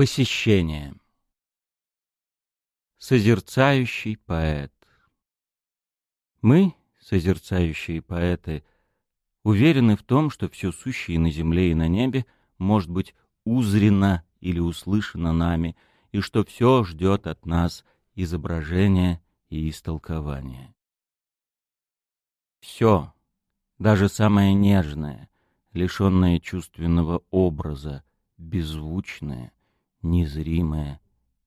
Посещение. Созерцающий поэт. Мы, созерцающие поэты, уверены в том, что все сущее на земле и на небе может быть узрено или услышано нами, и что все ждет от нас изображения и истолкования. Все, даже самое нежное, лишенное чувственного образа, беззвучное — незримое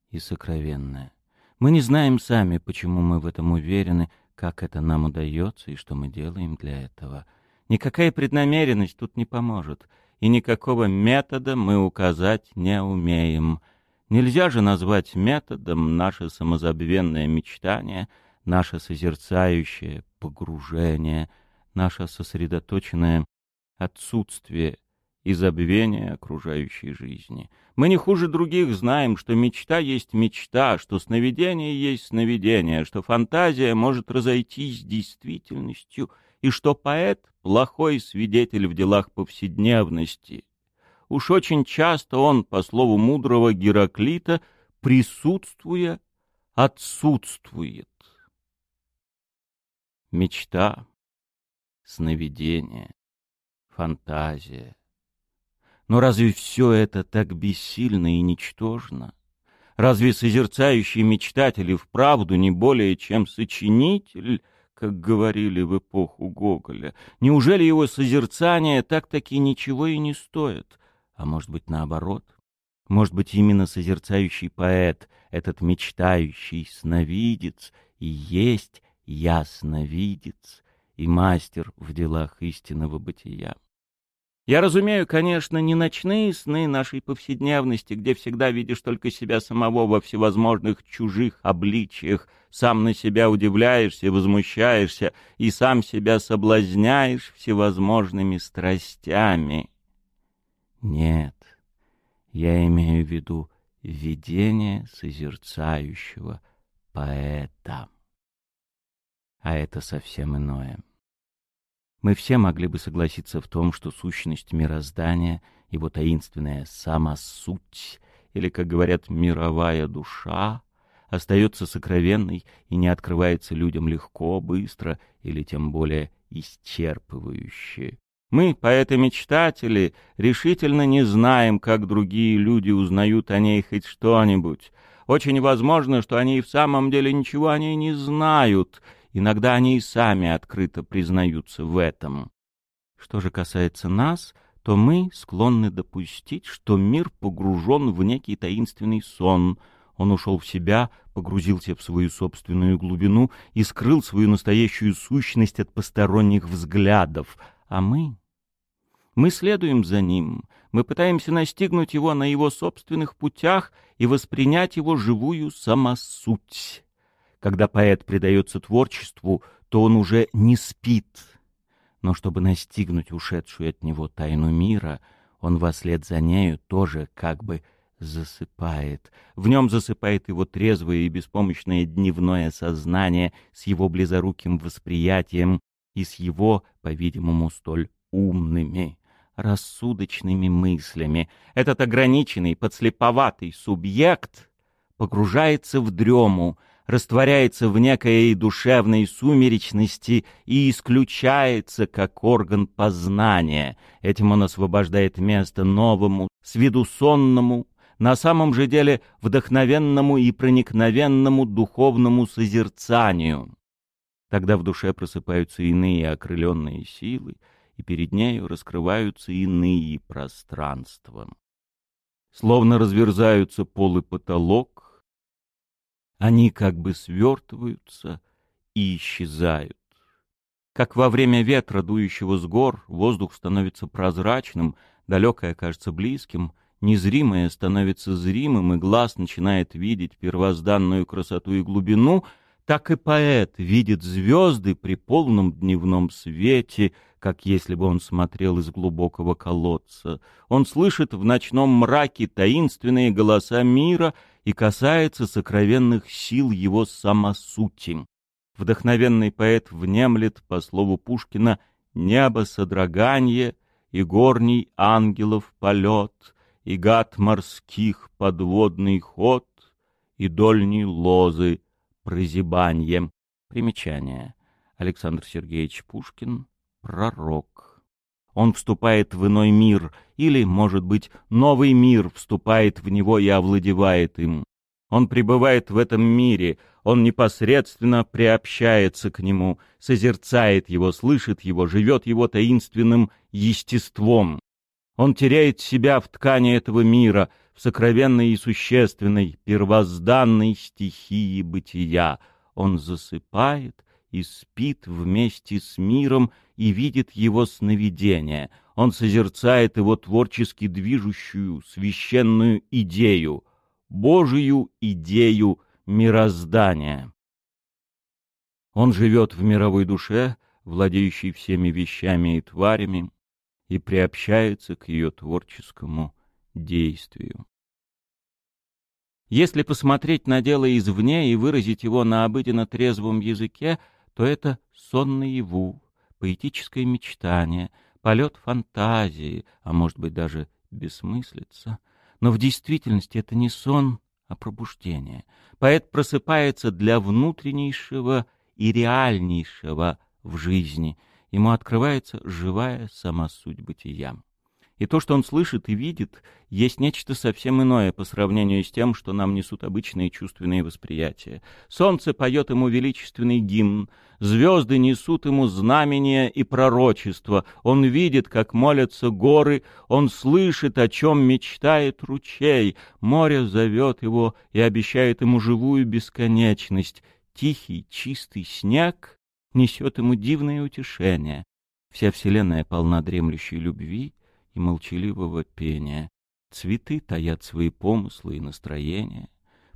и сокровенное. Мы не знаем сами, почему мы в этом уверены, как это нам удается и что мы делаем для этого. Никакая преднамеренность тут не поможет, и никакого метода мы указать не умеем. Нельзя же назвать методом наше самозабвенное мечтание, наше созерцающее погружение, наше сосредоточенное отсутствие и забвение окружающей жизни. Мы не хуже других знаем, что мечта есть мечта, что сновидение есть сновидение, что фантазия может разойтись с действительностью, и что поэт — плохой свидетель в делах повседневности. Уж очень часто он, по слову мудрого Гераклита, присутствуя, отсутствует. Мечта, сновидение, фантазия — но разве все это так бессильно и ничтожно? Разве созерцающий мечтатель вправду не более чем сочинитель, как говорили в эпоху Гоголя? Неужели его созерцание так-таки ничего и не стоит? А может быть, наоборот? Может быть, именно созерцающий поэт, этот мечтающий сновидец, и есть ясновидец, и мастер в делах истинного бытия? Я разумею, конечно, не ночные сны нашей повседневности, где всегда видишь только себя самого во всевозможных чужих обличиях, сам на себя удивляешься, возмущаешься и сам себя соблазняешь всевозможными страстями. Нет, я имею в виду видение созерцающего поэта. А это совсем иное. Мы все могли бы согласиться в том, что сущность мироздания, его таинственная самосуть, или, как говорят, мировая душа, остается сокровенной и не открывается людям легко, быстро или тем более исчерпывающе. Мы, поэты-мечтатели, решительно не знаем, как другие люди узнают о ней хоть что-нибудь. Очень возможно, что они и в самом деле ничего о ней не знают — Иногда они и сами открыто признаются в этом. Что же касается нас, то мы склонны допустить, что мир погружен в некий таинственный сон. Он ушел в себя, погрузился в свою собственную глубину и скрыл свою настоящую сущность от посторонних взглядов. А мы... Мы следуем за ним, мы пытаемся настигнуть его на его собственных путях и воспринять его живую самосуть. Когда поэт предается творчеству, то он уже не спит. Но чтобы настигнуть ушедшую от него тайну мира, он вслед за нею тоже как бы засыпает. В нем засыпает его трезвое и беспомощное дневное сознание с его близоруким восприятием и с его, по-видимому, столь умными, рассудочными мыслями. Этот ограниченный, подслеповатый субъект погружается в дрему — растворяется в некой душевной сумеречности и исключается как орган познания. Этим он освобождает место новому, с виду сонному, на самом же деле вдохновенному и проникновенному духовному созерцанию. Тогда в душе просыпаются иные окрыленные силы, и перед нею раскрываются иные пространства. Словно разверзаются пол и потолок, они как бы свертываются и исчезают. Как во время ветра, дующего с гор, воздух становится прозрачным, далекое кажется близким, незримое становится зримым, и глаз начинает видеть первозданную красоту и глубину, так и поэт видит звезды при полном дневном свете, как если бы он смотрел из глубокого колодца. Он слышит в ночном мраке таинственные голоса мира — и касается сокровенных сил его самосути. Вдохновенный поэт внемлет, по слову Пушкина, «небо содроганье и горний ангелов полет, и гад морских подводный ход, и дольней лозы прозябанье. Примечание. Александр Сергеевич Пушкин «Пророк». Он вступает в иной мир, или, может быть, новый мир вступает в него и овладевает им. Он пребывает в этом мире, он непосредственно приобщается к нему, созерцает его, слышит его, живет его таинственным естеством. Он теряет себя в ткани этого мира, в сокровенной и существенной, первозданной стихии бытия. Он засыпает и спит вместе с миром и видит его сновидения. Он созерцает его творчески движущую священную идею, Божию идею мироздания. Он живет в мировой душе, владеющей всеми вещами и тварями, и приобщается к ее творческому действию. Если посмотреть на дело извне и выразить его на обыденно трезвом языке, то это сон наяву, поэтическое мечтание, полет фантазии, а может быть даже бессмыслица. Но в действительности это не сон, а пробуждение. Поэт просыпается для внутреннейшего и реальнейшего в жизни. Ему открывается живая сама суть бытия. И то, что он слышит и видит, есть нечто совсем иное по сравнению с тем, что нам несут обычные чувственные восприятия. Солнце поет ему величественный гимн, звезды несут ему знамения и пророчества, он видит, как молятся горы, он слышит, о чем мечтает ручей, море зовет его и обещает ему живую бесконечность, тихий, чистый снег несет ему дивное утешение. Вся вселенная полна дремлющей любви, и молчаливого пения. Цветы таят свои помыслы и настроения.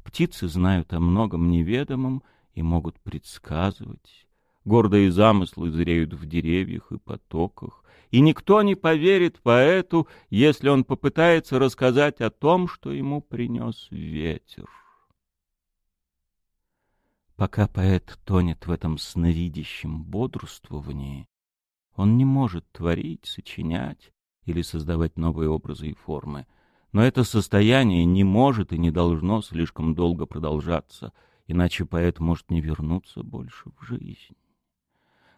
Птицы знают о многом неведомом и могут предсказывать. Гордые замыслы зреют в деревьях и потоках, и никто не поверит поэту, если он попытается рассказать о том, что ему принес ветер. Пока поэт тонет в этом сновидящем бодрствовании, он не может творить, сочинять, или создавать новые образы и формы. Но это состояние не может и не должно слишком долго продолжаться, иначе поэт может не вернуться больше в жизнь.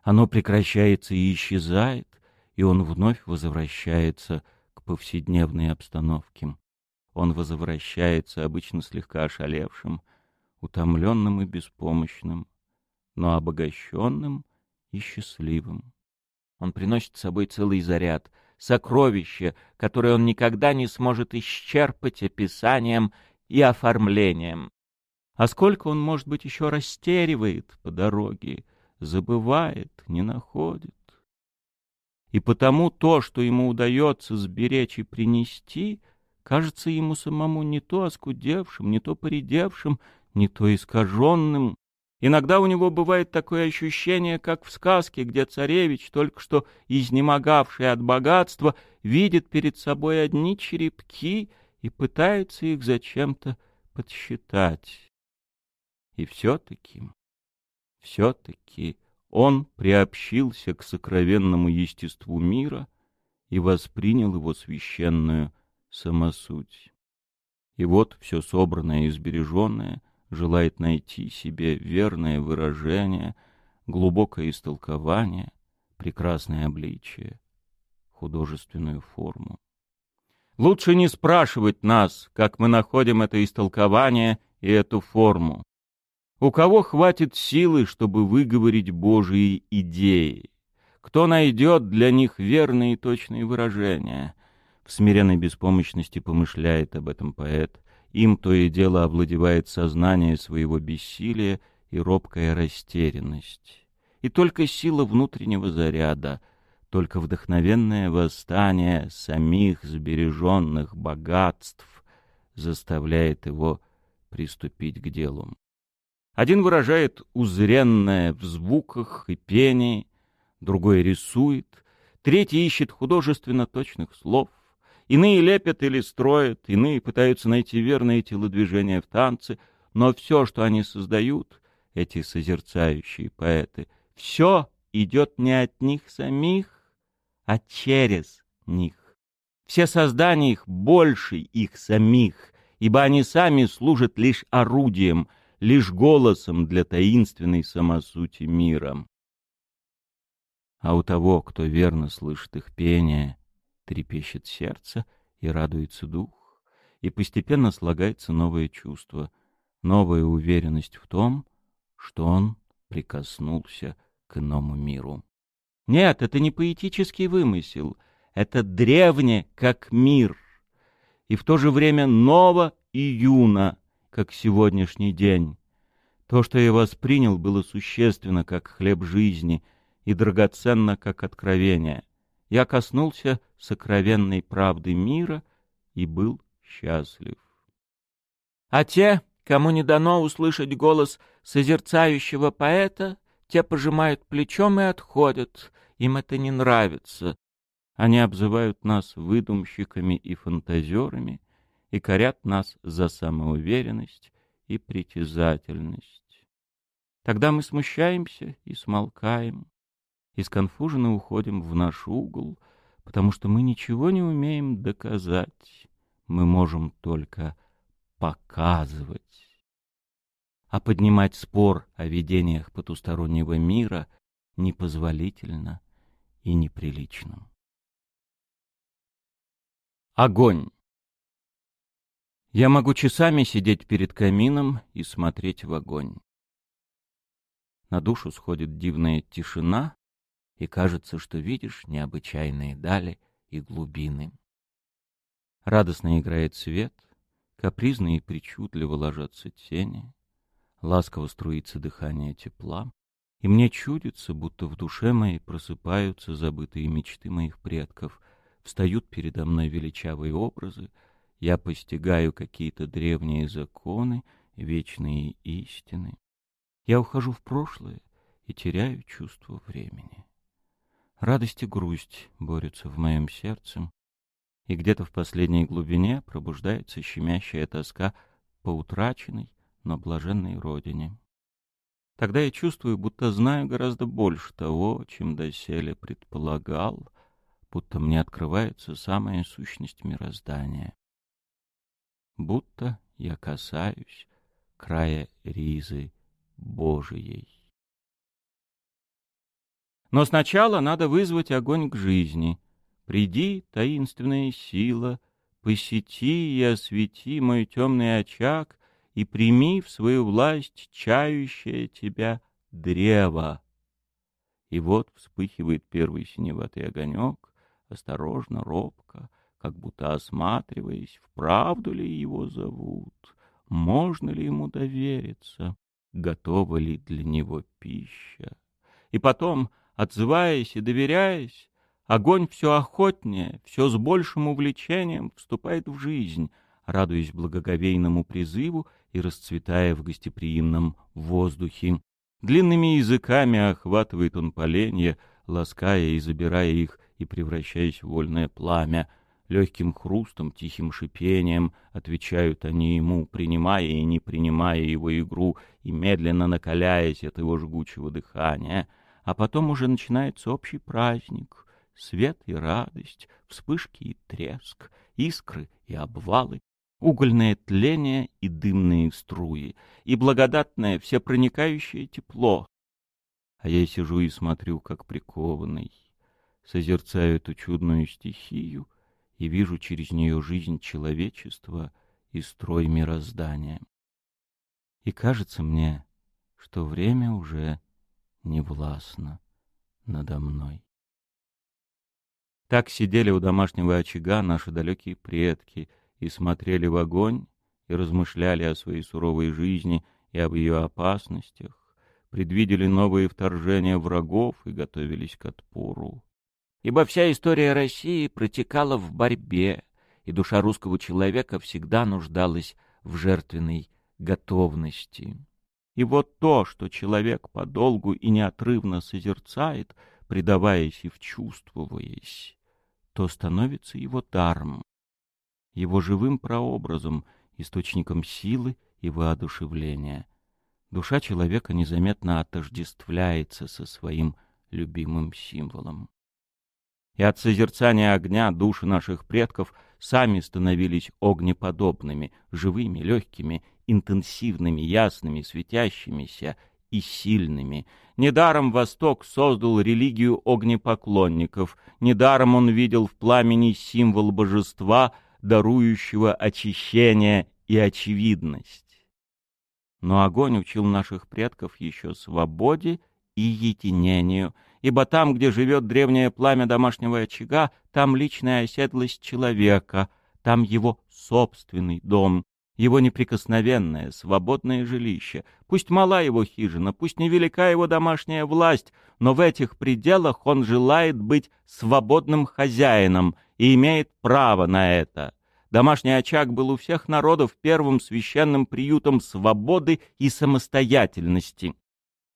Оно прекращается и исчезает, и он вновь возвращается к повседневной обстановке. Он возвращается обычно слегка ошалевшим, утомленным и беспомощным, но обогащенным и счастливым. Он приносит с собой целый заряд — сокровище, которое он никогда не сможет исчерпать описанием и оформлением. А сколько он, может быть, еще растеривает по дороге, забывает, не находит. И потому то, что ему удается сберечь и принести, кажется ему самому не то оскудевшим, не то поредевшим, не то искаженным, Иногда у него бывает такое ощущение, как в сказке, где царевич, только что изнемогавший от богатства, видит перед собой одни черепки и пытается их зачем-то подсчитать. И все-таки, все-таки он приобщился к сокровенному естеству мира и воспринял его священную самосуть. И вот все собранное и сбереженное — желает найти себе верное выражение, глубокое истолкование, прекрасное обличие, художественную форму. Лучше не спрашивать нас, как мы находим это истолкование и эту форму. У кого хватит силы, чтобы выговорить Божьи идеи? Кто найдет для них верные и точные выражения? В смиренной беспомощности помышляет об этом поэт, им то и дело овладевает сознание своего бессилия и робкая растерянность. И только сила внутреннего заряда, только вдохновенное восстание самих сбереженных богатств заставляет его приступить к делу. Один выражает узренное в звуках и пении, другой рисует, третий ищет художественно точных слов, Иные лепят или строят, иные пытаются найти верные телодвижения в танце, но все, что они создают, эти созерцающие поэты, все идет не от них самих, а через них. Все создания их больше их самих, ибо они сами служат лишь орудием, лишь голосом для таинственной самосути мира. А у того, кто верно слышит их пение, трепещет сердце и радуется дух, и постепенно слагается новое чувство, новая уверенность в том, что он прикоснулся к иному миру. Нет, это не поэтический вымысел, это древне, как мир, и в то же время ново и юно, как сегодняшний день. То, что я воспринял, было существенно, как хлеб жизни, и драгоценно, как откровение. Я коснулся сокровенной правды мира и был счастлив. А те, кому не дано услышать голос созерцающего поэта, те пожимают плечом и отходят, им это не нравится. Они обзывают нас выдумщиками и фантазерами и корят нас за самоуверенность и притязательность. Тогда мы смущаемся и смолкаем, и сконфуженно уходим в наш угол, потому что мы ничего не умеем доказать, мы можем только показывать. А поднимать спор о видениях потустороннего мира непозволительно и неприлично. Огонь. Я могу часами сидеть перед камином и смотреть в огонь. На душу сходит дивная тишина, и кажется, что видишь необычайные дали и глубины. Радостно играет свет, капризно и причудливо ложатся тени, ласково струится дыхание тепла, и мне чудится, будто в душе моей просыпаются забытые мечты моих предков, встают передо мной величавые образы, я постигаю какие-то древние законы, вечные истины. Я ухожу в прошлое и теряю чувство времени. Радость и грусть борются в моем сердце, и где-то в последней глубине пробуждается щемящая тоска по утраченной, но блаженной родине. Тогда я чувствую, будто знаю гораздо больше того, чем доселе предполагал, будто мне открывается самая сущность мироздания. Будто я касаюсь края ризы Божией. Но сначала надо вызвать огонь к жизни. Приди, таинственная сила, посети и освети мой темный очаг, и прими в свою власть чающее тебя древо. И вот вспыхивает первый синеватый огонек, осторожно, робко, как будто осматриваясь, вправду ли его зовут, можно ли ему довериться, готова ли для него пища. И потом, отзываясь и доверяясь, огонь все охотнее, все с большим увлечением вступает в жизнь, радуясь благоговейному призыву и расцветая в гостеприимном воздухе. Длинными языками охватывает он поленья, лаская и забирая их и превращаясь в вольное пламя. Легким хрустом, тихим шипением отвечают они ему, принимая и не принимая его игру и медленно накаляясь от его жгучего дыхания. А потом уже начинается общий праздник — свет и радость, вспышки и треск, искры и обвалы, угольное тление и дымные струи, и благодатное всепроникающее тепло. А я сижу и смотрю, как прикованный, созерцаю эту чудную стихию и вижу через нее жизнь человечества и строй мироздания. И кажется мне, что время уже не властно надо мной. Так сидели у домашнего очага наши далекие предки — и смотрели в огонь, и размышляли о своей суровой жизни и об ее опасностях, предвидели новые вторжения врагов и готовились к отпору. Ибо вся история России протекала в борьбе, и душа русского человека всегда нуждалась в жертвенной готовности. И вот то, что человек подолгу и неотрывно созерцает, предаваясь и вчувствуясь, то становится его даром, его живым прообразом, источником силы и воодушевления. Душа человека незаметно отождествляется со своим любимым символом. и от созерцания огня души наших предков сами становились огнеподобными, живыми, легкими, интенсивными, ясными, светящимися и сильными. Недаром Восток создал религию огнепоклонников, недаром он видел в пламени символ божества, дарующего очищение и очевидность. Но огонь учил наших предков еще свободе и единению, ибо там, где живет древнее пламя домашнего очага, там личная оседлость человека, там его собственный дом, его неприкосновенное, свободное жилище. Пусть мала его хижина, пусть невелика его домашняя власть, но в этих пределах он желает быть свободным хозяином и имеет право на это. Домашний очаг был у всех народов первым священным приютом свободы и самостоятельности.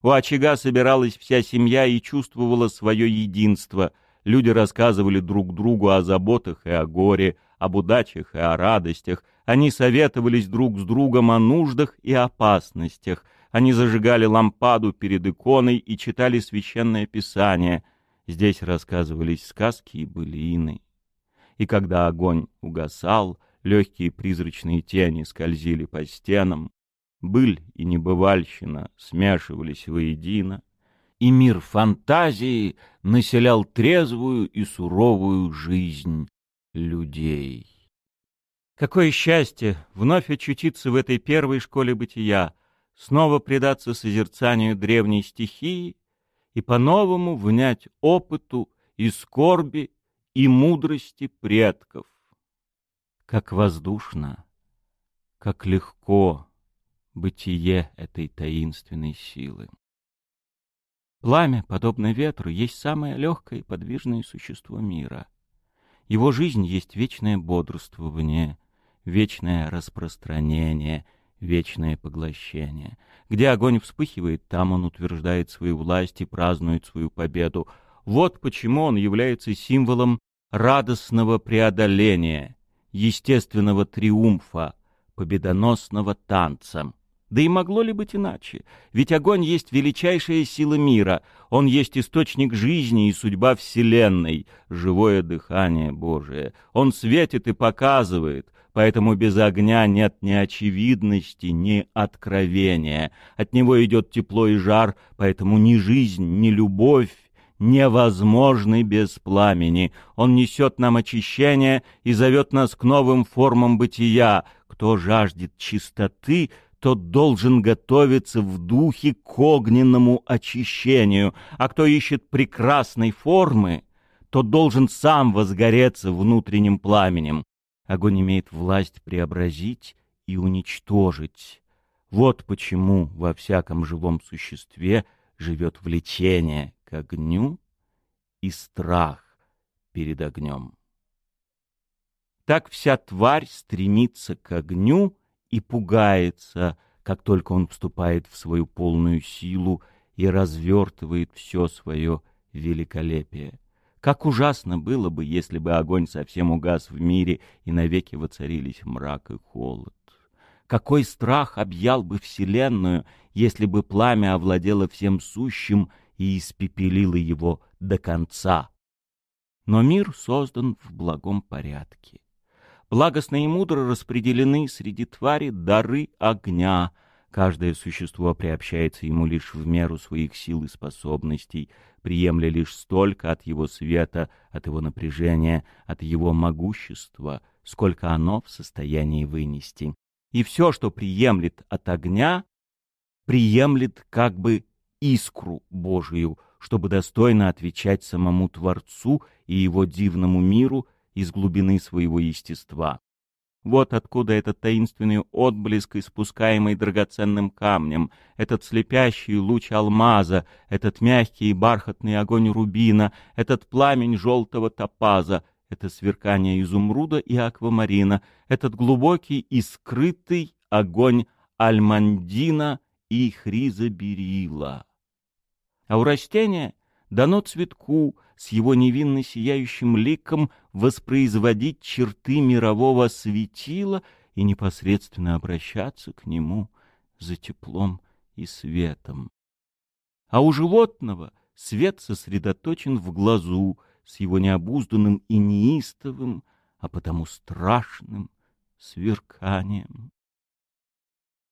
У очага собиралась вся семья и чувствовала свое единство. Люди рассказывали друг другу о заботах и о горе, об удачах и о радостях. Они советовались друг с другом о нуждах и опасностях. Они зажигали лампаду перед иконой и читали священное писание. Здесь рассказывались сказки и былины. И когда огонь угасал, легкие призрачные тени скользили по стенам, быль и небывальщина смешивались воедино, и мир фантазии населял трезвую и суровую жизнь людей. Какое счастье вновь очутиться в этой первой школе бытия, снова предаться созерцанию древней стихии и по-новому внять опыту и скорби и мудрости предков. Как воздушно, как легко бытие этой таинственной силы. Пламя, подобно ветру, есть самое легкое и подвижное существо мира. Его жизнь есть вечное бодрствование, вечное распространение, вечное поглощение. Где огонь вспыхивает, там он утверждает свою власть и празднует свою победу. Вот почему он является символом радостного преодоления, естественного триумфа, победоносного танца. Да и могло ли быть иначе? Ведь огонь есть величайшая сила мира, он есть источник жизни и судьба Вселенной, живое дыхание Божие. Он светит и показывает, поэтому без огня нет ни очевидности, ни откровения. От него идет тепло и жар, поэтому ни жизнь, ни любовь невозможны без пламени. Он несет нам очищение и зовет нас к новым формам бытия. Кто жаждет чистоты, тот должен готовиться в духе к огненному очищению, а кто ищет прекрасной формы, тот должен сам возгореться внутренним пламенем. Огонь имеет власть преобразить и уничтожить. Вот почему во всяком живом существе живет влечение к огню и страх перед огнем. Так вся тварь стремится к огню и пугается, как только он вступает в свою полную силу и развертывает все свое великолепие. Как ужасно было бы, если бы огонь совсем угас в мире и навеки воцарились мрак и холод. Какой страх объял бы Вселенную, если бы пламя овладело всем сущим и испепелило его до конца. Но мир создан в благом порядке. Благостно и мудро распределены среди твари дары огня. Каждое существо приобщается ему лишь в меру своих сил и способностей, приемля лишь столько от его света, от его напряжения, от его могущества, сколько оно в состоянии вынести. И все, что приемлет от огня, приемлет как бы искру Божию, чтобы достойно отвечать самому Творцу и его дивному миру из глубины своего естества. Вот откуда этот таинственный отблеск, испускаемый драгоценным камнем, этот слепящий луч алмаза, этот мягкий и бархатный огонь рубина, этот пламень желтого топаза, это сверкание изумруда и аквамарина, этот глубокий и скрытый огонь альмандина и хризоберила. А у растения дано цветку с его невинно сияющим ликом воспроизводить черты мирового светила и непосредственно обращаться к нему за теплом и светом. А у животного свет сосредоточен в глазу, с его необузданным и неистовым, а потому страшным сверканием.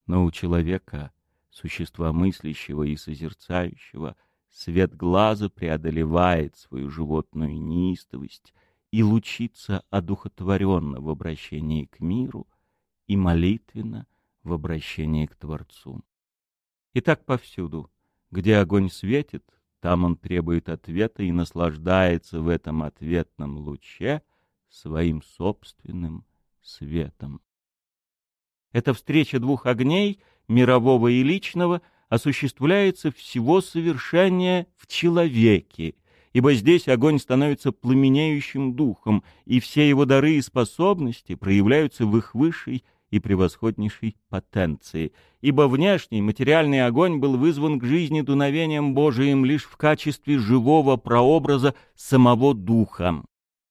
Но у человека, существа мыслящего и созерцающего, свет глаза преодолевает свою животную неистовость и лучится одухотворенно в обращении к миру и молитвенно в обращении к Творцу. И так повсюду, где огонь светит, там он требует ответа и наслаждается в этом ответном луче своим собственным светом. Эта встреча двух огней, мирового и личного, осуществляется всего совершеннее в человеке, ибо здесь огонь становится пламенеющим духом, и все его дары и способности проявляются в их высшей и превосходнейшей потенции, ибо внешний материальный огонь был вызван к жизни дуновением Божиим лишь в качестве живого прообраза самого духа.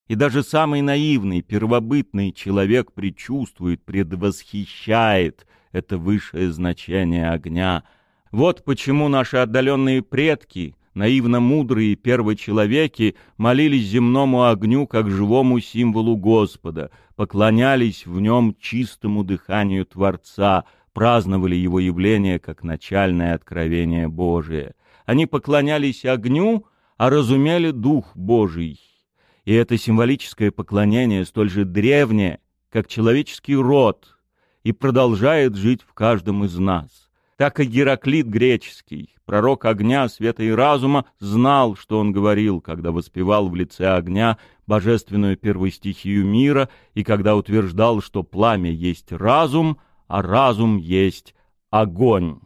И даже самый наивный, первобытный человек предчувствует, предвосхищает это высшее значение огня. Вот почему наши отдаленные предки, наивно мудрые первочеловеки, молились земному огню как живому символу Господа, поклонялись в нем чистому дыханию Творца, праздновали его явление как начальное откровение Божие. Они поклонялись огню, а разумели Дух Божий и это символическое поклонение столь же древнее, как человеческий род, и продолжает жить в каждом из нас. Так и Гераклит греческий, пророк огня, света и разума, знал, что он говорил, когда воспевал в лице огня божественную первую стихию мира и когда утверждал, что пламя есть разум, а разум есть огонь.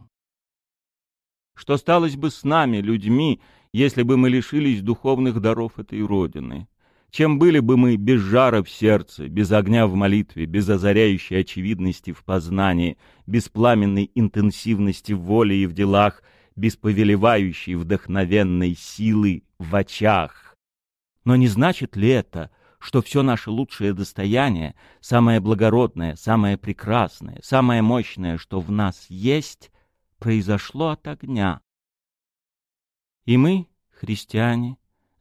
Что сталось бы с нами, людьми, если бы мы лишились духовных даров этой Родины? Чем были бы мы без жара в сердце, без огня в молитве, без озаряющей очевидности в познании, без пламенной интенсивности в воле и в делах, без повелевающей вдохновенной силы в очах? Но не значит ли это, что все наше лучшее достояние, самое благородное, самое прекрасное, самое мощное, что в нас есть, произошло от огня? И мы, христиане,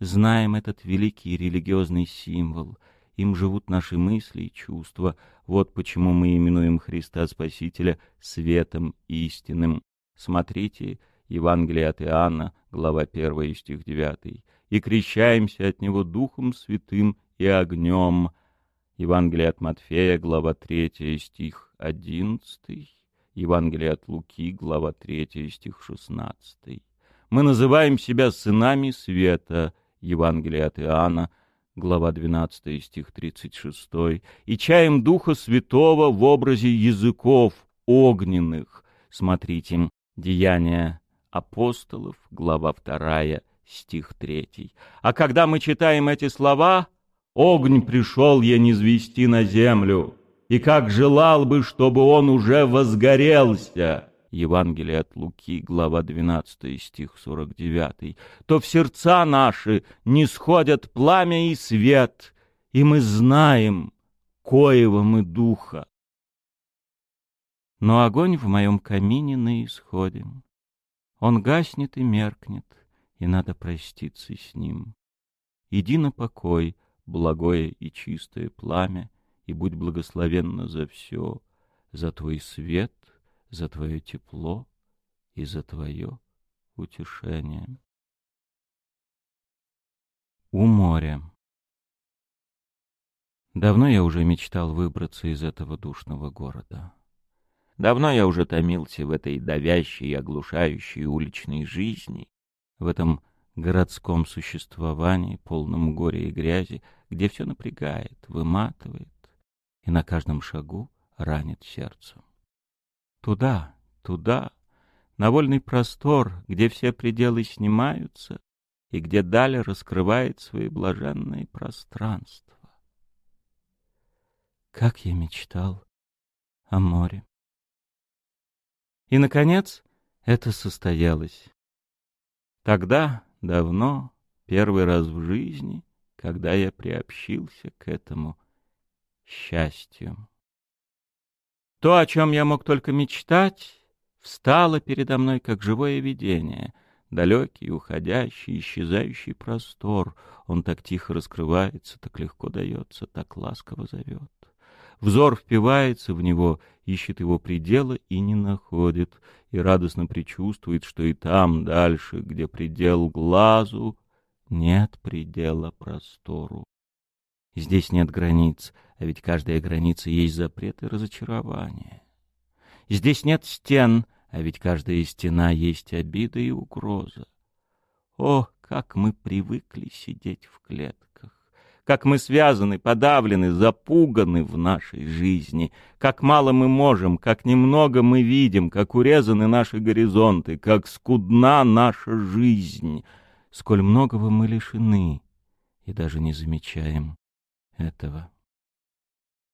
знаем этот великий религиозный символ. Им живут наши мысли и чувства. Вот почему мы именуем Христа Спасителя светом истинным. Смотрите, Евангелие от Иоанна, глава 1, стих 9. «И крещаемся от Него Духом Святым и огнем». Евангелие от Матфея, глава 3, стих 11. Евангелие от Луки, глава 3, стих 16. Мы называем себя сынами света — Евангелие от Иоанна, глава 12, стих 36, и чаем Духа Святого в образе языков огненных. Смотрите, Деяния апостолов, глава 2, стих 3. А когда мы читаем эти слова, «Огонь пришел я низвести на землю, и как желал бы, чтобы он уже возгорелся». Евангелие от Луки, глава 12, стих 49, то в сердца наши не сходят пламя и свет, и мы знаем, коего мы духа. Но огонь в моем камине на исходе. Он гаснет и меркнет, и надо проститься с ним. Иди на покой, благое и чистое пламя, и будь благословенна за все, за твой свет за твое тепло и за твое утешение. У моря. Давно я уже мечтал выбраться из этого душного города. Давно я уже томился в этой давящей и оглушающей уличной жизни, в этом городском существовании, полном горя и грязи, где все напрягает, выматывает и на каждом шагу ранит сердце. Туда, туда, на вольный простор, где все пределы снимаются и где даль раскрывает свои блаженные пространства. Как я мечтал о море. И, наконец, это состоялось. Тогда, давно, первый раз в жизни, когда я приобщился к этому счастью. То, о чем я мог только мечтать, встало передо мной как живое видение, Далекий, уходящий, исчезающий простор. Он так тихо раскрывается, так легко дается, так ласково зовет. Взор впивается в него, ищет его предела и не находит, и радостно предчувствует, что и там, дальше, где предел глазу, нет предела простору. Здесь нет границ, а ведь каждая граница есть запрет и разочарование. Здесь нет стен, а ведь каждая стена есть обида и угроза. О, как мы привыкли сидеть в клетках! Как мы связаны, подавлены, запуганы в нашей жизни! Как мало мы можем, как немного мы видим, как урезаны наши горизонты, как скудна наша жизнь! Сколь многого мы лишены и даже не замечаем этого.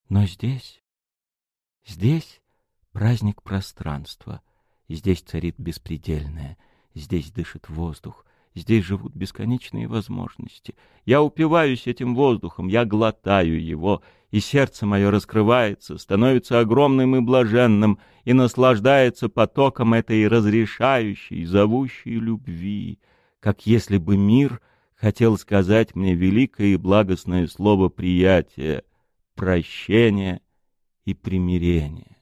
Но здесь, здесь праздник пространства, здесь царит беспредельное, здесь дышит воздух, здесь живут бесконечные возможности. Я упиваюсь этим воздухом, я глотаю его, и сердце мое раскрывается, становится огромным и блаженным, и наслаждается потоком этой разрешающей, зовущей любви, как если бы мир хотел сказать мне великое и благостное слово приятия, прощения и примирения.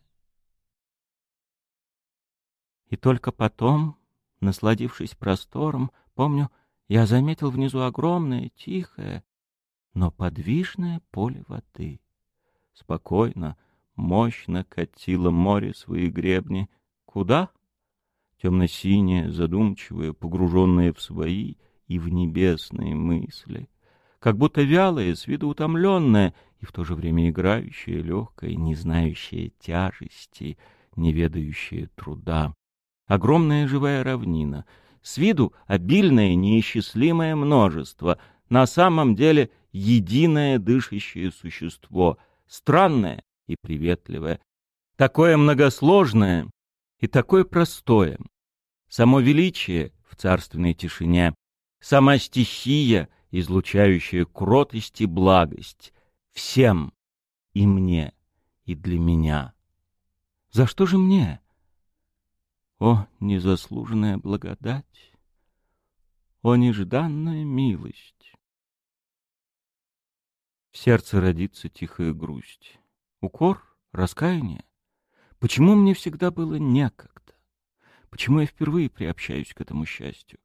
И только потом, насладившись простором, помню, я заметил внизу огромное, тихое, но подвижное поле воды. Спокойно, мощно катило море свои гребни. Куда? Темно-синее, задумчивое, погруженное в свои — и в небесные мысли, как будто вялая, с виду утомленная и в то же время играющая, легкая, не знающая тяжести, не ведающая труда. Огромная живая равнина, с виду обильное неисчислимое множество, на самом деле единое дышащее существо, странное и приветливое, такое многосложное и такое простое. Само величие в царственной тишине, сама стихия, излучающая кротость и благость, всем, и мне, и для меня. За что же мне? О, незаслуженная благодать! О, нежданная милость! В сердце родится тихая грусть. Укор? Раскаяние? Почему мне всегда было некогда? Почему я впервые приобщаюсь к этому счастью?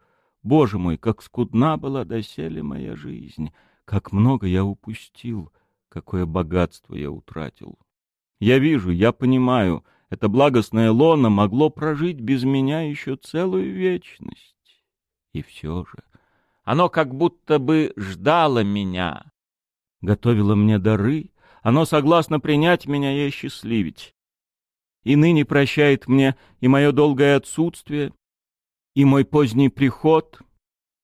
Боже мой, как скудна была доселе моя жизнь, как много я упустил, какое богатство я утратил. Я вижу, я понимаю, это благостное лоно могло прожить без меня еще целую вечность. И все же оно как будто бы ждало меня, готовило мне дары, оно согласно принять меня и осчастливить. И ныне прощает мне и мое долгое отсутствие, и мой поздний приход.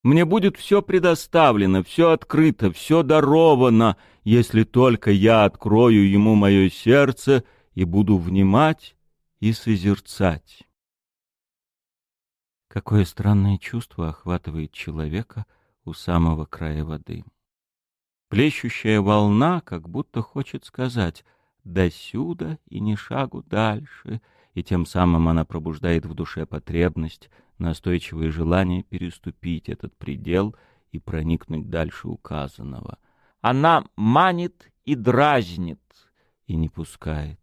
Мне будет все предоставлено, все открыто, все даровано, если только я открою ему мое сердце и буду внимать и созерцать. Какое странное чувство охватывает человека у самого края воды. Плещущая волна как будто хочет сказать «досюда и ни шагу дальше», и тем самым она пробуждает в душе потребность настойчивое желание переступить этот предел и проникнуть дальше указанного. Она манит и дразнит, и не пускает.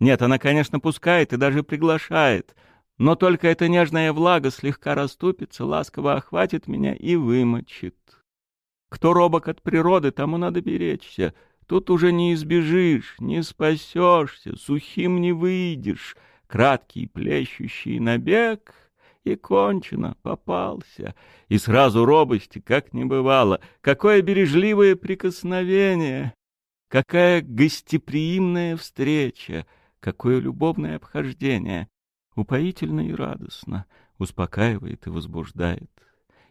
Нет, она, конечно, пускает и даже приглашает, но только эта нежная влага слегка расступится, ласково охватит меня и вымочит. Кто робок от природы, тому надо беречься. Тут уже не избежишь, не спасешься, сухим не выйдешь. Краткий плещущий набег — и кончено, попался. И сразу робости, как не бывало. Какое бережливое прикосновение! Какая гостеприимная встреча! Какое любовное обхождение! Упоительно и радостно, успокаивает и возбуждает.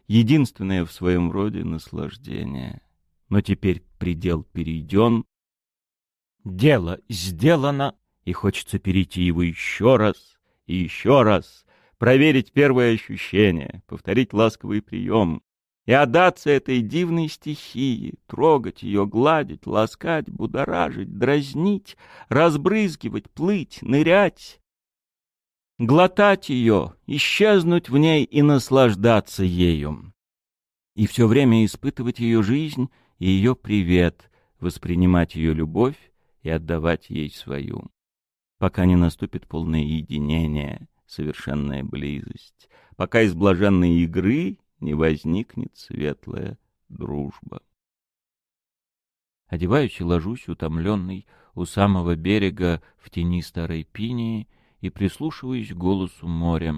Единственное в своем роде наслаждение. Но теперь предел перейден, дело сделано, и хочется перейти его еще раз и еще раз — проверить первые ощущения, повторить ласковый прием и отдаться этой дивной стихии, трогать ее, гладить, ласкать, будоражить, дразнить, разбрызгивать, плыть, нырять. глотать ее, исчезнуть в ней и наслаждаться ею. И все время испытывать ее жизнь и ее привет, воспринимать ее любовь и отдавать ей свою. Пока не наступит полное единение, совершенная близость, пока из блаженной игры не возникнет светлая дружба. Одеваюсь и ложусь, утомленный, у самого берега в тени старой пинии и прислушиваюсь к голосу моря.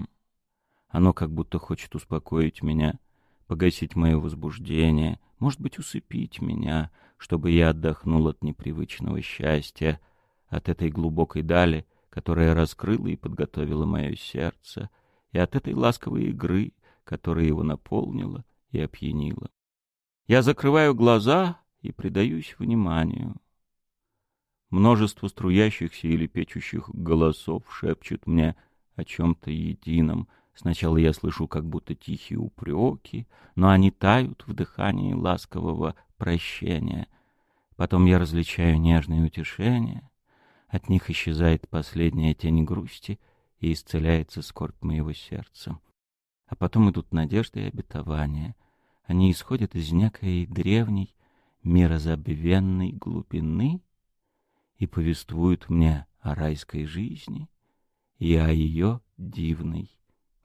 Оно как будто хочет успокоить меня, погасить мое возбуждение, может быть, усыпить меня, чтобы я отдохнул от непривычного счастья, от этой глубокой дали, которая раскрыла и подготовила мое сердце, и от этой ласковой игры, которая его наполнила и опьянила. Я закрываю глаза и предаюсь вниманию. Множество струящихся или печущих голосов шепчут мне о чем-то едином. Сначала я слышу как будто тихие упреки, но они тают в дыхании ласкового прощения. Потом я различаю нежные утешения. От них исчезает последняя тень грусти и исцеляется скорбь моего сердца. А потом идут надежды и обетования. Они исходят из некой древней, мирозабвенной глубины и повествуют мне о райской жизни и о ее дивной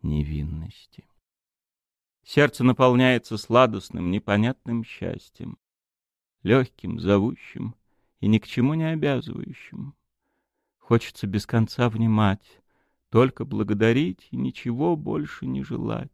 невинности. Сердце наполняется сладостным, непонятным счастьем, легким, зовущим и ни к чему не обязывающим. Хочется без конца внимать, только благодарить и ничего больше не желать.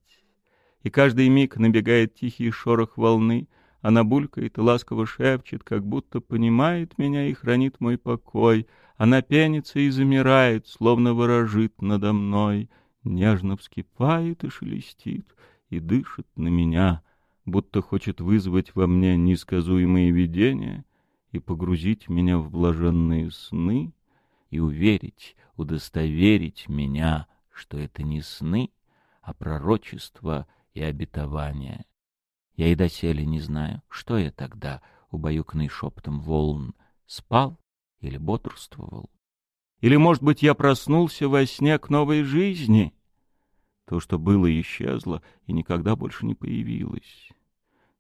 И каждый миг набегает тихий шорох волны, она булькает и ласково шепчет, как будто понимает меня и хранит мой покой. Она пенится и замирает, словно ворожит надо мной, нежно вскипает и шелестит, и дышит на меня, будто хочет вызвать во мне несказуемые видения и погрузить меня в блаженные сны и уверить, удостоверить меня, что это не сны, а пророчество и обетование. Я и доселе не знаю, что я тогда, убаюканный шепотом волн, спал или бодрствовал. Или, может быть, я проснулся во сне к новой жизни? То, что было, исчезло и никогда больше не появилось.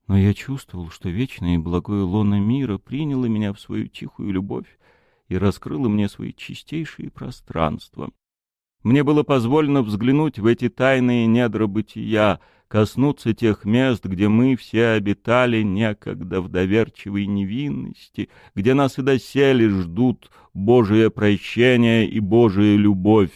Но я чувствовал, что вечное и благое лоно мира приняло меня в свою тихую любовь и раскрыло мне свои чистейшие пространства. Мне было позволено взглянуть в эти тайные недра бытия — коснуться тех мест, где мы все обитали некогда в доверчивой невинности, где нас и доселе ждут Божие прощение и Божия любовь.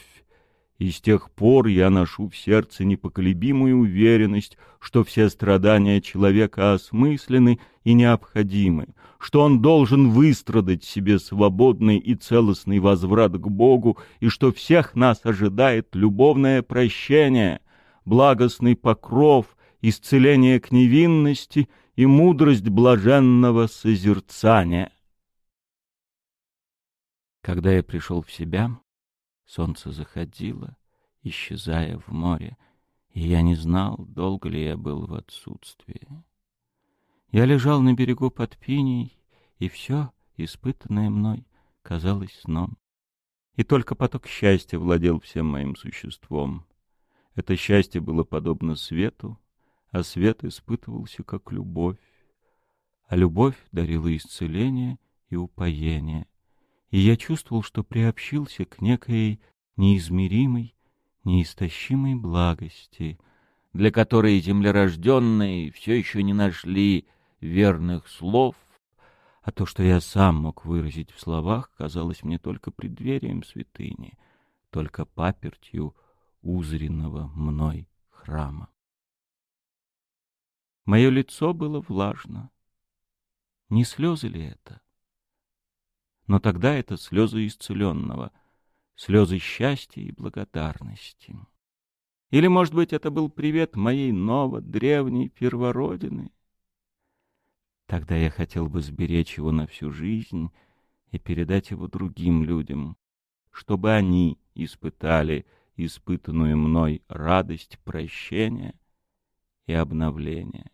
И с тех пор я ношу в сердце непоколебимую уверенность, что все страдания человека осмысленны и необходимы, что он должен выстрадать себе свободный и целостный возврат к Богу, и что всех нас ожидает любовное прощение — благостный покров, исцеление к невинности и мудрость блаженного созерцания. Когда я пришел в себя, солнце заходило, исчезая в море, и я не знал, долго ли я был в отсутствии. Я лежал на берегу под пиней, и все, испытанное мной, казалось сном. И только поток счастья владел всем моим существом. Это счастье было подобно свету, а свет испытывался как любовь. А любовь дарила исцеление и упоение. И я чувствовал, что приобщился к некой неизмеримой, неистощимой благости, для которой землерожденные все еще не нашли верных слов, а то, что я сам мог выразить в словах, казалось мне только преддверием святыни, только папертью узренного мной храма. Мое лицо было влажно. Не слезы ли это? Но тогда это слезы исцеленного, слезы счастья и благодарности. Или, может быть, это был привет моей ново-древней первородины? Тогда я хотел бы сберечь его на всю жизнь и передать его другим людям, чтобы они испытали испытанную мной радость прощения и обновления.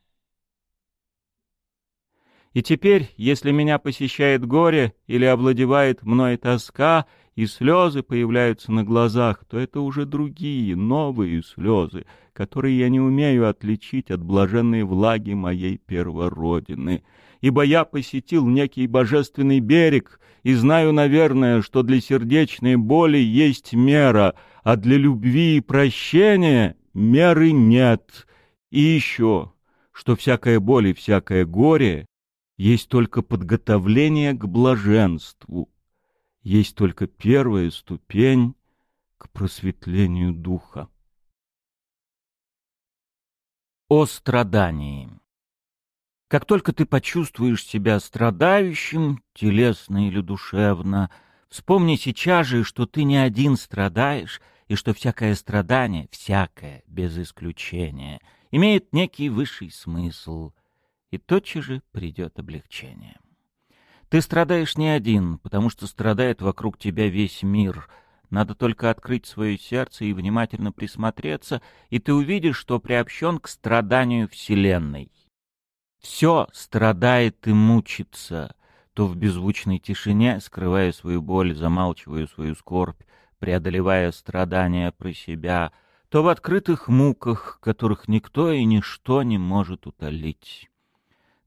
И теперь, если меня посещает горе или овладевает мной тоска, и слезы появляются на глазах, то это уже другие, новые слезы, которые я не умею отличить от блаженной влаги моей первородины. Ибо я посетил некий божественный берег и знаю, наверное, что для сердечной боли есть мера, а для любви и прощения меры нет. И еще, что всякая боль и всякое горе есть только подготовление к блаженству, есть только первая ступень к просветлению духа. О страдании. Как только ты почувствуешь себя страдающим, телесно или душевно, вспомни сейчас же, что ты не один страдаешь, и что всякое страдание, всякое, без исключения, имеет некий высший смысл, и тотчас же придет облегчение. Ты страдаешь не один, потому что страдает вокруг тебя весь мир. Надо только открыть свое сердце и внимательно присмотреться, и ты увидишь, что приобщен к страданию Вселенной. Все страдает и мучится, то в беззвучной тишине, скрывая свою боль, замалчивая свою скорбь, преодолевая страдания про себя, то в открытых муках, которых никто и ничто не может утолить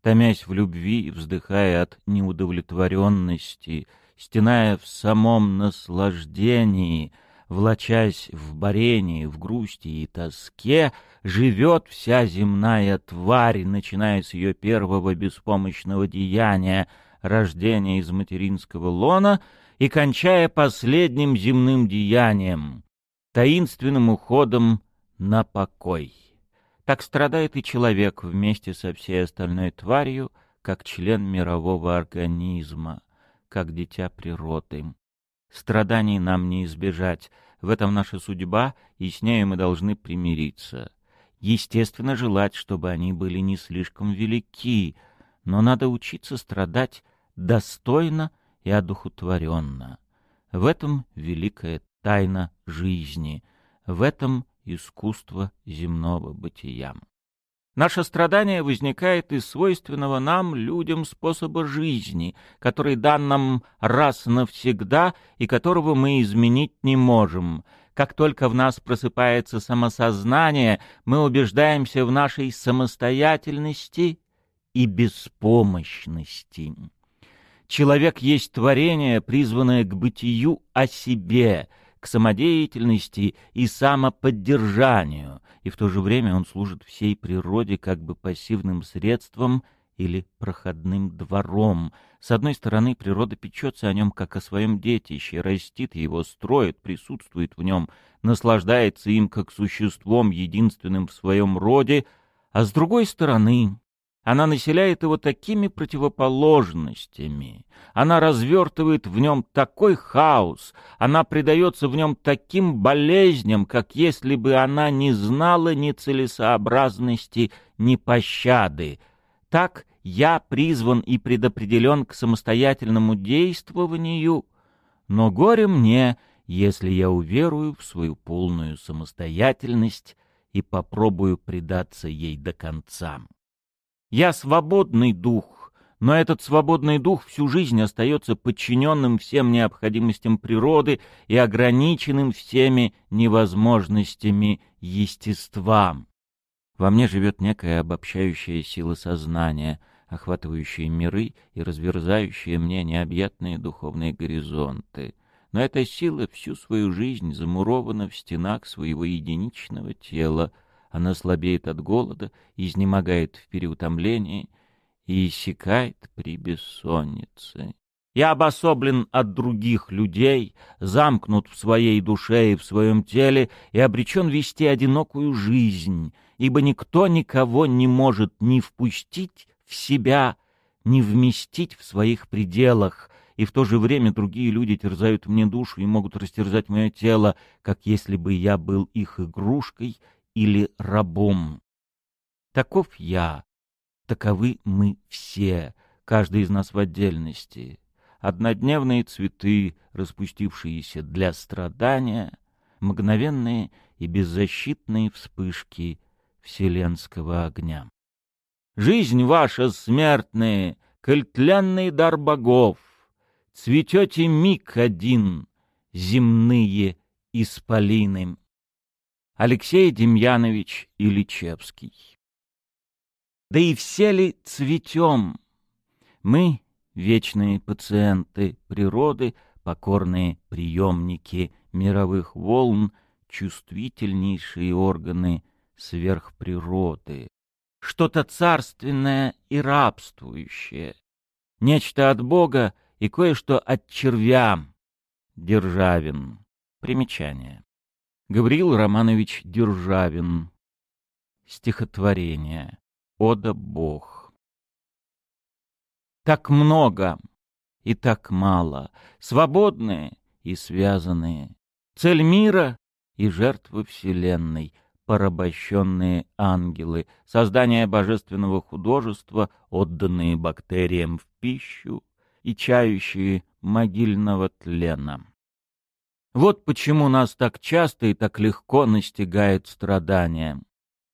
томясь в любви, вздыхая от неудовлетворенности, стеная в самом наслаждении, влачась в борении, в грусти и тоске, живет вся земная тварь, начиная с ее первого беспомощного деяния, рождения из материнского лона, и кончая последним земным деянием, таинственным уходом на покой. Так страдает и человек вместе со всей остальной тварью, как член мирового организма, как дитя природы. Страданий нам не избежать, в этом наша судьба, и с нею мы должны примириться. Естественно, желать, чтобы они были не слишком велики, но надо учиться страдать достойно и одухотворенно. В этом великая тайна жизни, в этом искусство земного бытия. Наше страдание возникает из свойственного нам, людям, способа жизни, который дан нам раз навсегда и которого мы изменить не можем. Как только в нас просыпается самосознание, мы убеждаемся в нашей самостоятельности и беспомощности. Человек есть творение, призванное к бытию о себе — к самодеятельности и самоподдержанию, и в то же время он служит всей природе как бы пассивным средством или проходным двором. С одной стороны, природа печется о нем как о своем детище, растит его, строит, присутствует в нем, наслаждается им как существом, единственным в своем роде, а с другой стороны, она населяет его такими противоположностями. Она развертывает в нем такой хаос, она предается в нем таким болезням, как если бы она не знала ни целесообразности, ни пощады. Так я призван и предопределен к самостоятельному действованию, но горе мне, если я уверую в свою полную самостоятельность и попробую предаться ей до конца. Я свободный дух, но этот свободный дух всю жизнь остается подчиненным всем необходимостям природы и ограниченным всеми невозможностями естества. Во мне живет некая обобщающая сила сознания, охватывающая миры и разверзающая мне необъятные духовные горизонты. Но эта сила всю свою жизнь замурована в стенах своего единичного тела — она слабеет от голода, изнемогает в переутомлении и иссякает при бессоннице. Я обособлен от других людей, замкнут в своей душе и в своем теле и обречен вести одинокую жизнь, ибо никто никого не может ни впустить в себя, ни вместить в своих пределах, и в то же время другие люди терзают мне душу и могут растерзать мое тело, как если бы я был их игрушкой или рабом. Таков я, таковы мы все, каждый из нас в отдельности. Однодневные цветы, распустившиеся для страдания, мгновенные и беззащитные вспышки вселенского огня. Жизнь ваша смертная, коль дар богов, цветете миг один, земные исполины. Алексей Демьянович Ильичевский Да и все ли цветем? Мы, вечные пациенты природы, покорные приемники мировых волн, чувствительнейшие органы сверхприроды, что-то царственное и рабствующее, нечто от Бога и кое-что от червя. Державин. Примечание. Гавриил Романович Державин. Стихотворение. Ода Бог. Так много и так мало, свободные и связанные. Цель мира и жертвы Вселенной, порабощенные ангелы, создание божественного художества, отданные бактериям в пищу и чающие могильного тлена. Вот почему нас так часто и так легко настигает страдание.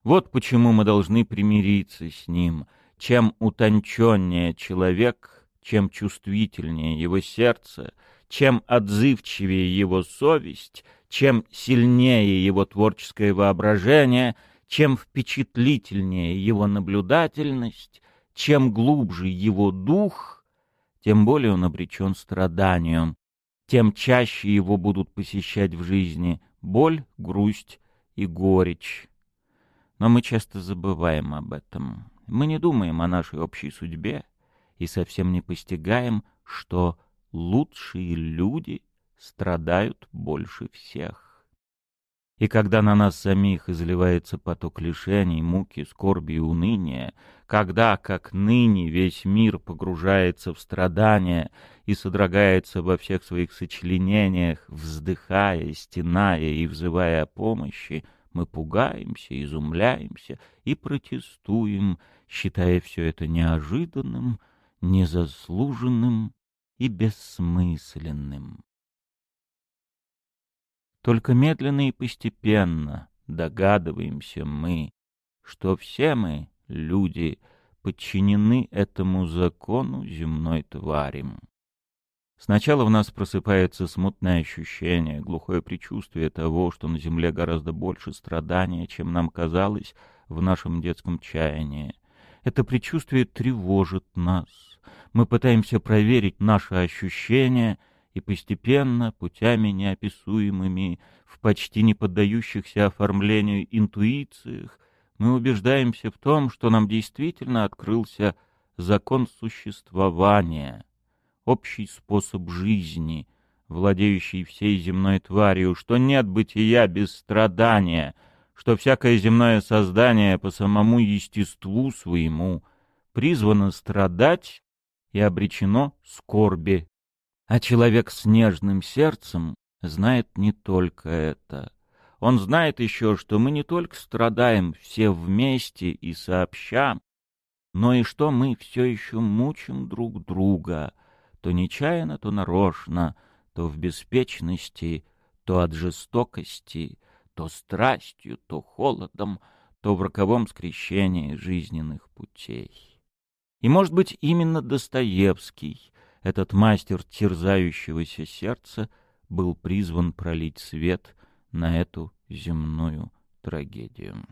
Вот почему мы должны примириться с ним. Чем утонченнее человек, чем чувствительнее его сердце, чем отзывчивее его совесть, чем сильнее его творческое воображение, чем впечатлительнее его наблюдательность, чем глубже его дух, тем более он обречен страданию, тем чаще его будут посещать в жизни боль, грусть и горечь. Но мы часто забываем об этом. Мы не думаем о нашей общей судьбе и совсем не постигаем, что лучшие люди страдают больше всех. И когда на нас самих изливается поток лишений, муки, скорби и уныния, когда, как ныне, весь мир погружается в страдания и содрогается во всех своих сочленениях, вздыхая, стеная и взывая о помощи, мы пугаемся, изумляемся и протестуем, считая все это неожиданным, незаслуженным и бессмысленным. Только медленно и постепенно догадываемся мы, что все мы, люди, подчинены этому закону земной твари. Сначала в нас просыпается смутное ощущение, глухое предчувствие того, что на земле гораздо больше страдания, чем нам казалось в нашем детском чаянии. Это предчувствие тревожит нас. Мы пытаемся проверить наши ощущения — и постепенно, путями неописуемыми, в почти не поддающихся оформлению интуициях, мы убеждаемся в том, что нам действительно открылся закон существования, общий способ жизни, владеющий всей земной тварью, что нет бытия без страдания, что всякое земное создание по самому естеству своему призвано страдать и обречено скорби а человек с нежным сердцем знает не только это. Он знает еще, что мы не только страдаем все вместе и сообща, но и что мы все еще мучим друг друга, то нечаянно, то нарочно, то в беспечности, то от жестокости, то страстью, то холодом, то в роковом скрещении жизненных путей. И, может быть, именно Достоевский этот мастер терзающегося сердца был призван пролить свет на эту земную трагедию.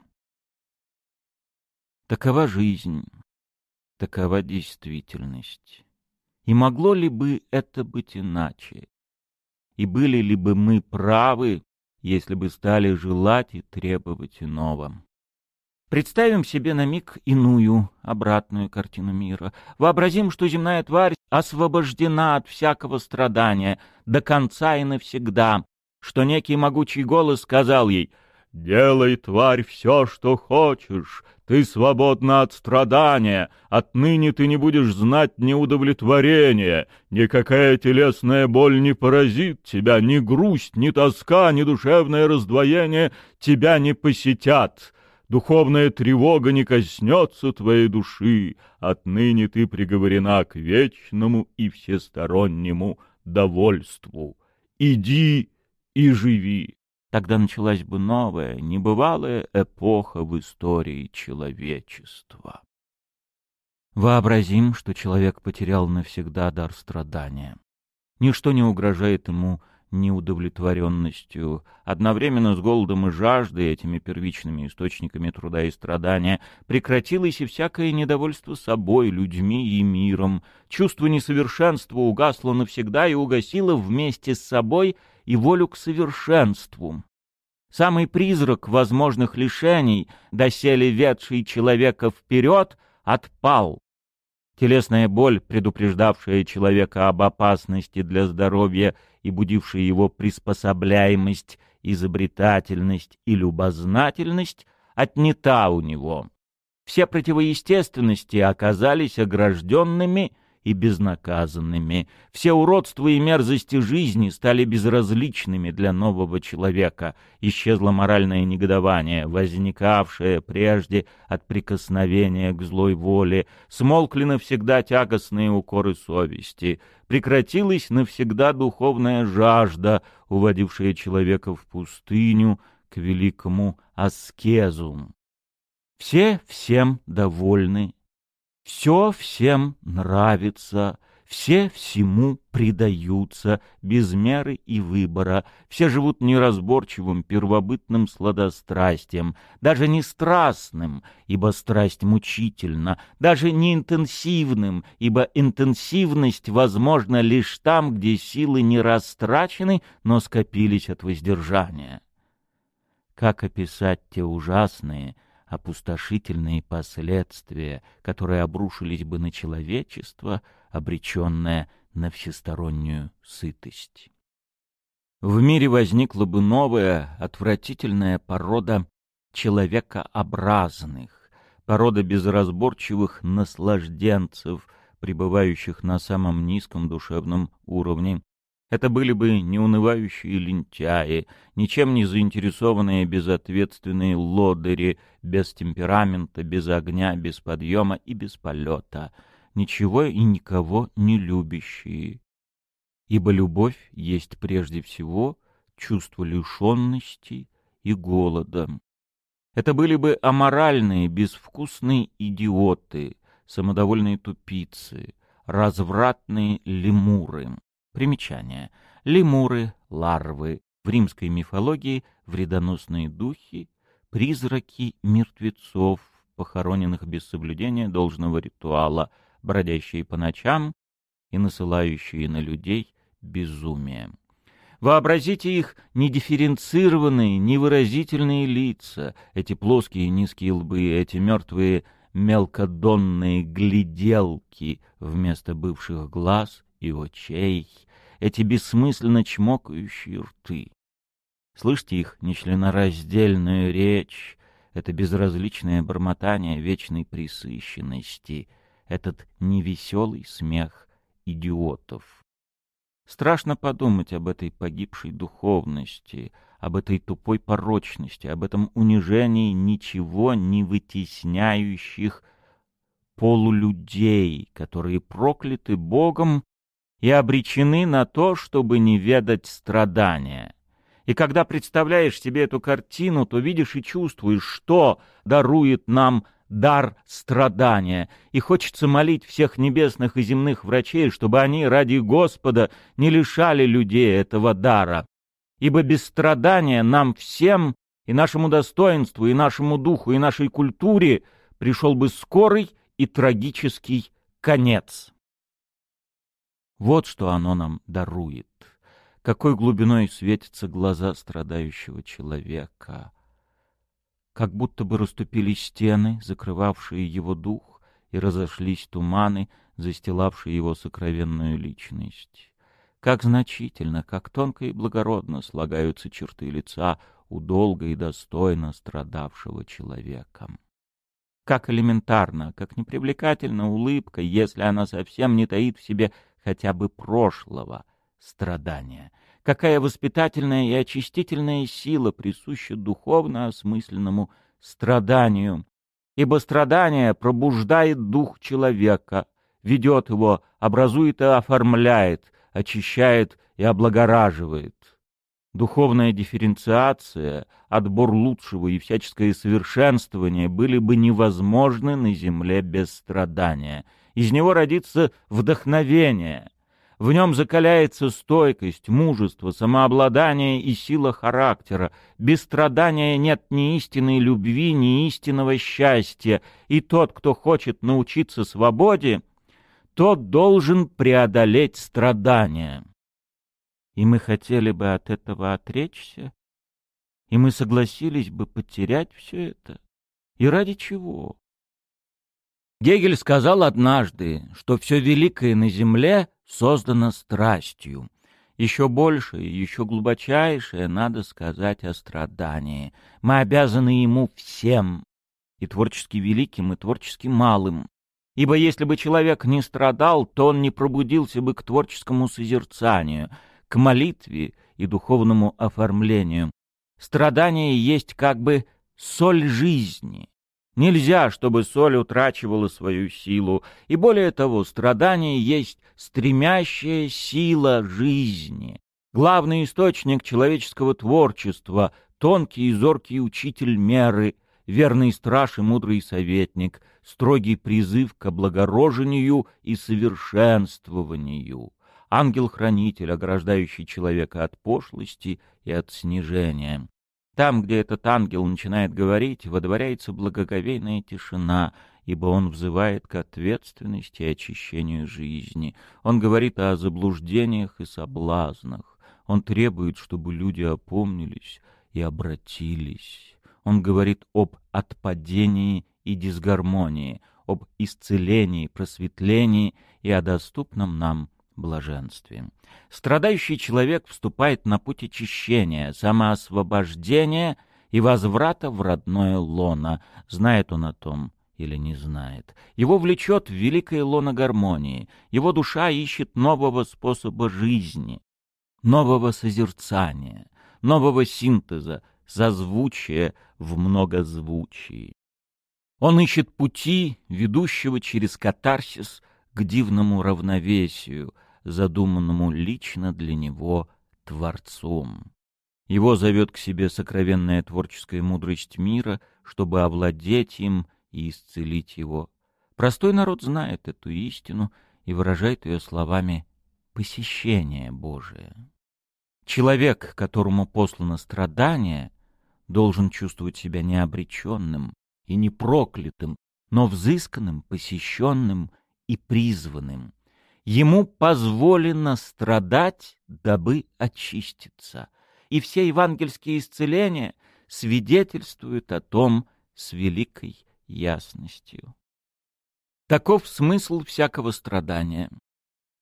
Такова жизнь, такова действительность. И могло ли бы это быть иначе? И были ли бы мы правы, если бы стали желать и требовать иного? Представим себе на миг иную, обратную картину мира. Вообразим, что земная тварь освобождена от всякого страдания до конца и навсегда, что некий могучий голос сказал ей «Делай, тварь, все, что хочешь, ты свободна от страдания, отныне ты не будешь знать неудовлетворения, никакая телесная боль не поразит тебя, ни грусть, ни тоска, ни душевное раздвоение тебя не посетят» духовная тревога не коснется твоей души, отныне ты приговорена к вечному и всестороннему довольству. Иди и живи. Тогда началась бы новая, небывалая эпоха в истории человечества. Вообразим, что человек потерял навсегда дар страдания. Ничто не угрожает ему неудовлетворенностью, одновременно с голодом и жаждой, этими первичными источниками труда и страдания, прекратилось и всякое недовольство собой, людьми и миром. Чувство несовершенства угасло навсегда и угасило вместе с собой и волю к совершенству. Самый призрак возможных лишений, доселе ведший человека вперед, отпал. Телесная боль, предупреждавшая человека об опасности для здоровья и будившая его приспособляемость, изобретательность и любознательность, отнята у него. Все противоестественности оказались огражденными и безнаказанными. Все уродства и мерзости жизни стали безразличными для нового человека. Исчезло моральное негодование, возникавшее прежде от прикосновения к злой воле. Смолкли навсегда тягостные укоры совести. Прекратилась навсегда духовная жажда, уводившая человека в пустыню к великому аскезу. Все всем довольны все всем нравится, все всему предаются, без меры и выбора, все живут неразборчивым первобытным сладострастием, даже не страстным, ибо страсть мучительна, даже не интенсивным, ибо интенсивность возможна лишь там, где силы не растрачены, но скопились от воздержания. Как описать те ужасные, опустошительные последствия, которые обрушились бы на человечество, обреченное на всестороннюю сытость. В мире возникла бы новая, отвратительная порода человекообразных, порода безразборчивых наслажденцев, пребывающих на самом низком душевном уровне, это были бы неунывающие лентяи, ничем не заинтересованные безответственные лодыри, без темперамента, без огня, без подъема и без полета, ничего и никого не любящие. Ибо любовь есть прежде всего чувство лишенности и голода. Это были бы аморальные, безвкусные идиоты, самодовольные тупицы, развратные лемуры. Примечание. Лемуры, ларвы. В римской мифологии вредоносные духи, призраки мертвецов, похороненных без соблюдения должного ритуала, бродящие по ночам и насылающие на людей безумие. Вообразите их недифференцированные, невыразительные лица, эти плоские низкие лбы, эти мертвые мелкодонные гляделки вместо бывших глаз и очей, эти бессмысленно чмокающие рты. Слышите их нечленораздельную речь, это безразличное бормотание вечной присыщенности, этот невеселый смех идиотов. Страшно подумать об этой погибшей духовности, об этой тупой порочности, об этом унижении ничего не вытесняющих полулюдей, которые прокляты Богом и обречены на то, чтобы не ведать страдания. И когда представляешь себе эту картину, то видишь и чувствуешь, что дарует нам дар страдания, и хочется молить всех небесных и земных врачей, чтобы они ради Господа не лишали людей этого дара. Ибо без страдания нам всем, и нашему достоинству, и нашему духу, и нашей культуре пришел бы скорый и трагический конец. Вот что оно нам дарует. Какой глубиной светятся глаза страдающего человека. Как будто бы расступились стены, закрывавшие его дух, и разошлись туманы, застилавшие его сокровенную личность. Как значительно, как тонко и благородно слагаются черты лица у долго и достойно страдавшего человека. Как элементарно, как непривлекательна улыбка, если она совсем не таит в себе хотя бы прошлого страдания. Какая воспитательная и очистительная сила присуща духовно осмысленному страданию, ибо страдание пробуждает дух человека, ведет его, образует и оформляет, очищает и облагораживает. Духовная дифференциация, отбор лучшего и всяческое совершенствование были бы невозможны на земле без страдания — из него родится вдохновение. В нем закаляется стойкость, мужество, самообладание и сила характера. Без страдания нет ни истинной любви, ни истинного счастья. И тот, кто хочет научиться свободе, тот должен преодолеть страдания. И мы хотели бы от этого отречься, и мы согласились бы потерять все это. И ради чего? Гегель сказал однажды, что все великое на земле создано страстью. Еще больше еще глубочайшее надо сказать о страдании. Мы обязаны ему всем, и творчески великим, и творчески малым. Ибо если бы человек не страдал, то он не пробудился бы к творческому созерцанию, к молитве и духовному оформлению. Страдание есть как бы соль жизни. Нельзя, чтобы соль утрачивала свою силу, и более того, страдание есть стремящая сила жизни. Главный источник человеческого творчества, тонкий и зоркий учитель меры, верный страж и мудрый советник, строгий призыв к облагорожению и совершенствованию, ангел-хранитель, ограждающий человека от пошлости и от снижения. Там, где этот ангел начинает говорить, водворяется благоговейная тишина, ибо он взывает к ответственности и очищению жизни. Он говорит о заблуждениях и соблазнах. Он требует, чтобы люди опомнились и обратились. Он говорит об отпадении и дисгармонии, об исцелении, просветлении и о доступном нам блаженстве. Страдающий человек вступает на путь очищения, самоосвобождения и возврата в родное лоно, знает он о том или не знает. Его влечет в великое лоно гармонии, его душа ищет нового способа жизни, нового созерцания, нового синтеза, созвучия в многозвучии. Он ищет пути, ведущего через катарсис к дивному равновесию — задуманному лично для него Творцом. Его зовет к себе сокровенная творческая мудрость мира, чтобы овладеть им и исцелить его. Простой народ знает эту истину и выражает ее словами «посещение Божие». Человек, которому послано страдание, должен чувствовать себя не обреченным и не проклятым, но взысканным, посещенным и призванным. Ему позволено страдать, дабы очиститься. И все евангельские исцеления свидетельствуют о том с великой ясностью. Таков смысл всякого страдания.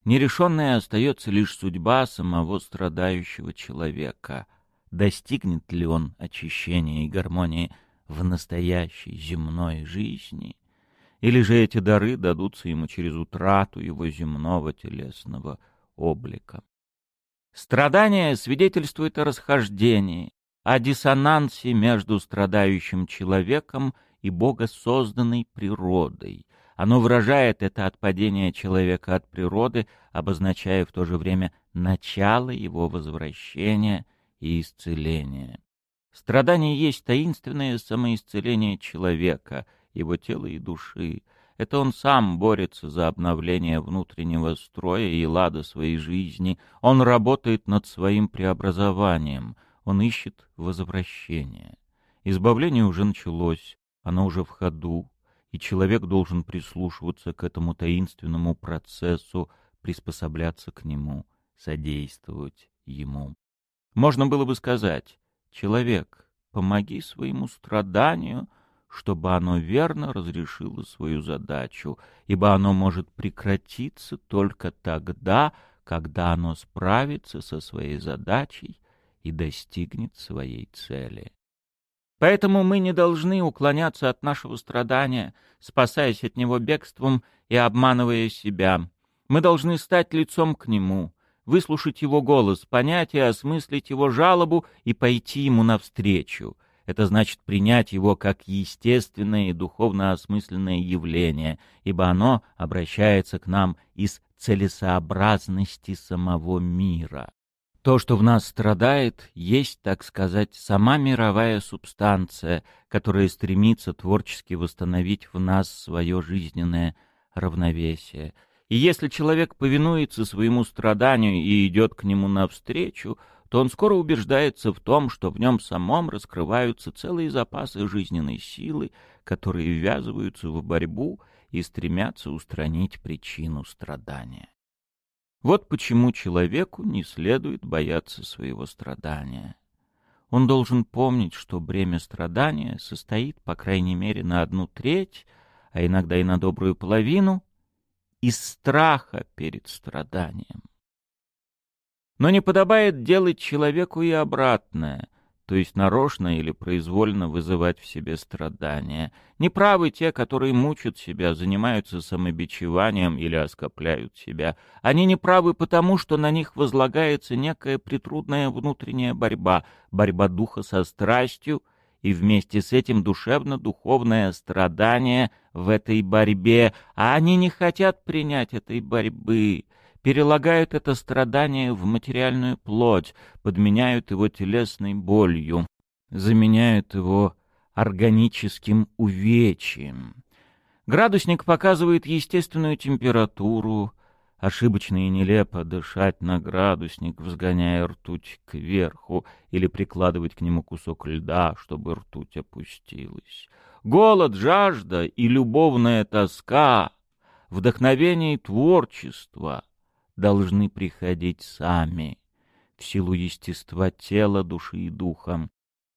Нерешенная остается лишь судьба самого страдающего человека. Достигнет ли он очищения и гармонии в настоящей земной жизни, или же эти дары дадутся ему через утрату его земного телесного облика. Страдание свидетельствует о расхождении, о диссонансе между страдающим человеком и богосозданной природой. Оно выражает это отпадение человека от природы, обозначая в то же время начало его возвращения и исцеления. Страдание есть таинственное самоисцеление человека — его тела и души. Это он сам борется за обновление внутреннего строя и лада своей жизни. Он работает над своим преобразованием. Он ищет возвращение. Избавление уже началось, оно уже в ходу, и человек должен прислушиваться к этому таинственному процессу, приспосабляться к нему, содействовать ему. Можно было бы сказать, человек, помоги своему страданию — чтобы оно верно разрешило свою задачу, ибо оно может прекратиться только тогда, когда оно справится со своей задачей и достигнет своей цели. Поэтому мы не должны уклоняться от нашего страдания, спасаясь от него бегством и обманывая себя. Мы должны стать лицом к нему, выслушать его голос, понять и осмыслить его жалобу и пойти ему навстречу — это значит принять его как естественное и духовно осмысленное явление, ибо оно обращается к нам из целесообразности самого мира. То, что в нас страдает, есть, так сказать, сама мировая субстанция, которая стремится творчески восстановить в нас свое жизненное равновесие. И если человек повинуется своему страданию и идет к нему навстречу, то он скоро убеждается в том, что в нем самом раскрываются целые запасы жизненной силы, которые ввязываются в борьбу и стремятся устранить причину страдания. Вот почему человеку не следует бояться своего страдания. Он должен помнить, что бремя страдания состоит, по крайней мере, на одну треть, а иногда и на добрую половину, из страха перед страданием. Но не подобает делать человеку и обратное, то есть нарочно или произвольно вызывать в себе страдания. Неправы те, которые мучат себя, занимаются самобичеванием или оскопляют себя. Они неправы потому, что на них возлагается некая притрудная внутренняя борьба, борьба духа со страстью, и вместе с этим душевно-духовное страдание в этой борьбе, а они не хотят принять этой борьбы, перелагают это страдание в материальную плоть, подменяют его телесной болью, заменяют его органическим увечьем. Градусник показывает естественную температуру, ошибочно и нелепо дышать на градусник, взгоняя ртуть кверху, или прикладывать к нему кусок льда, чтобы ртуть опустилась. Голод, жажда и любовная тоска, вдохновение и творчество — должны приходить сами, в силу естества тела, души и духа.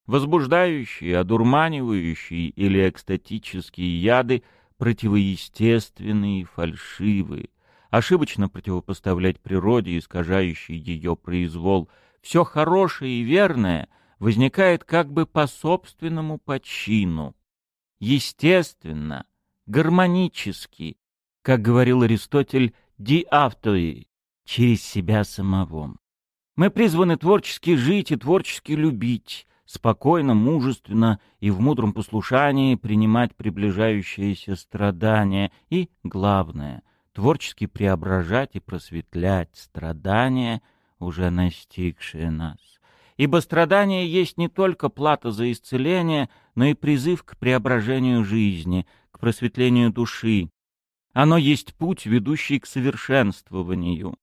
Возбуждающие, одурманивающие или экстатические яды противоестественные и фальшивые. Ошибочно противопоставлять природе, искажающей ее произвол. Все хорошее и верное возникает как бы по собственному почину. Естественно, гармонически, как говорил Аристотель, диавтои, через себя самого. Мы призваны творчески жить и творчески любить, спокойно, мужественно и в мудром послушании принимать приближающиеся страдания и, главное, творчески преображать и просветлять страдания, уже настигшие нас. Ибо страдание есть не только плата за исцеление, но и призыв к преображению жизни, к просветлению души. Оно есть путь, ведущий к совершенствованию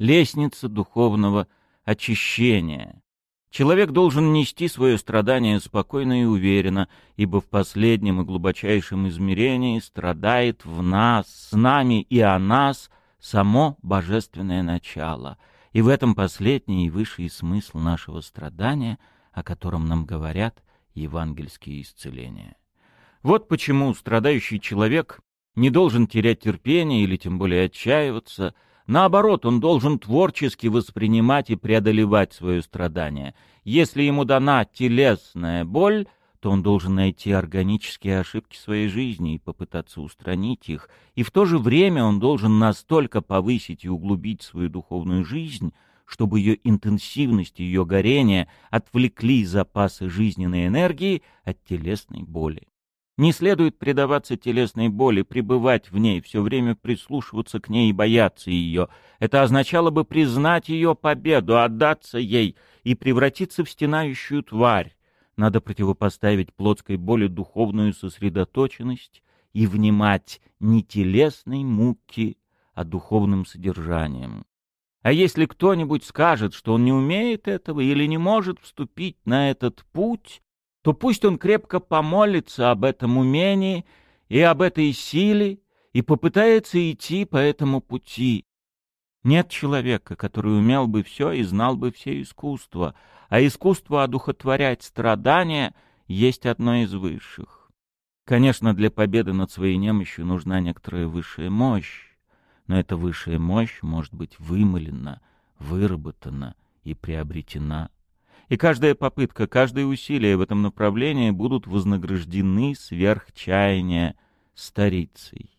лестница духовного очищения. Человек должен нести свое страдание спокойно и уверенно, ибо в последнем и глубочайшем измерении страдает в нас, с нами и о нас само божественное начало. И в этом последний и высший смысл нашего страдания, о котором нам говорят евангельские исцеления. Вот почему страдающий человек не должен терять терпение или тем более отчаиваться – Наоборот, он должен творчески воспринимать и преодолевать свое страдание. Если ему дана телесная боль, то он должен найти органические ошибки своей жизни и попытаться устранить их, и в то же время он должен настолько повысить и углубить свою духовную жизнь, чтобы ее интенсивность и ее горение отвлекли запасы жизненной энергии от телесной боли. Не следует предаваться телесной боли, пребывать в ней, все время прислушиваться к ней и бояться ее. Это означало бы признать ее победу, отдаться ей и превратиться в стенающую тварь. Надо противопоставить плотской боли духовную сосредоточенность и внимать не телесной муки, а духовным содержанием. А если кто-нибудь скажет, что он не умеет этого или не может вступить на этот путь, то пусть он крепко помолится об этом умении и об этой силе и попытается идти по этому пути. Нет человека, который умел бы все и знал бы все искусства, а искусство одухотворять страдания есть одно из высших. Конечно, для победы над своей немощью нужна некоторая высшая мощь, но эта высшая мощь может быть вымылена, выработана и приобретена и каждая попытка, каждое усилие в этом направлении будут вознаграждены сверх чаяния старицей.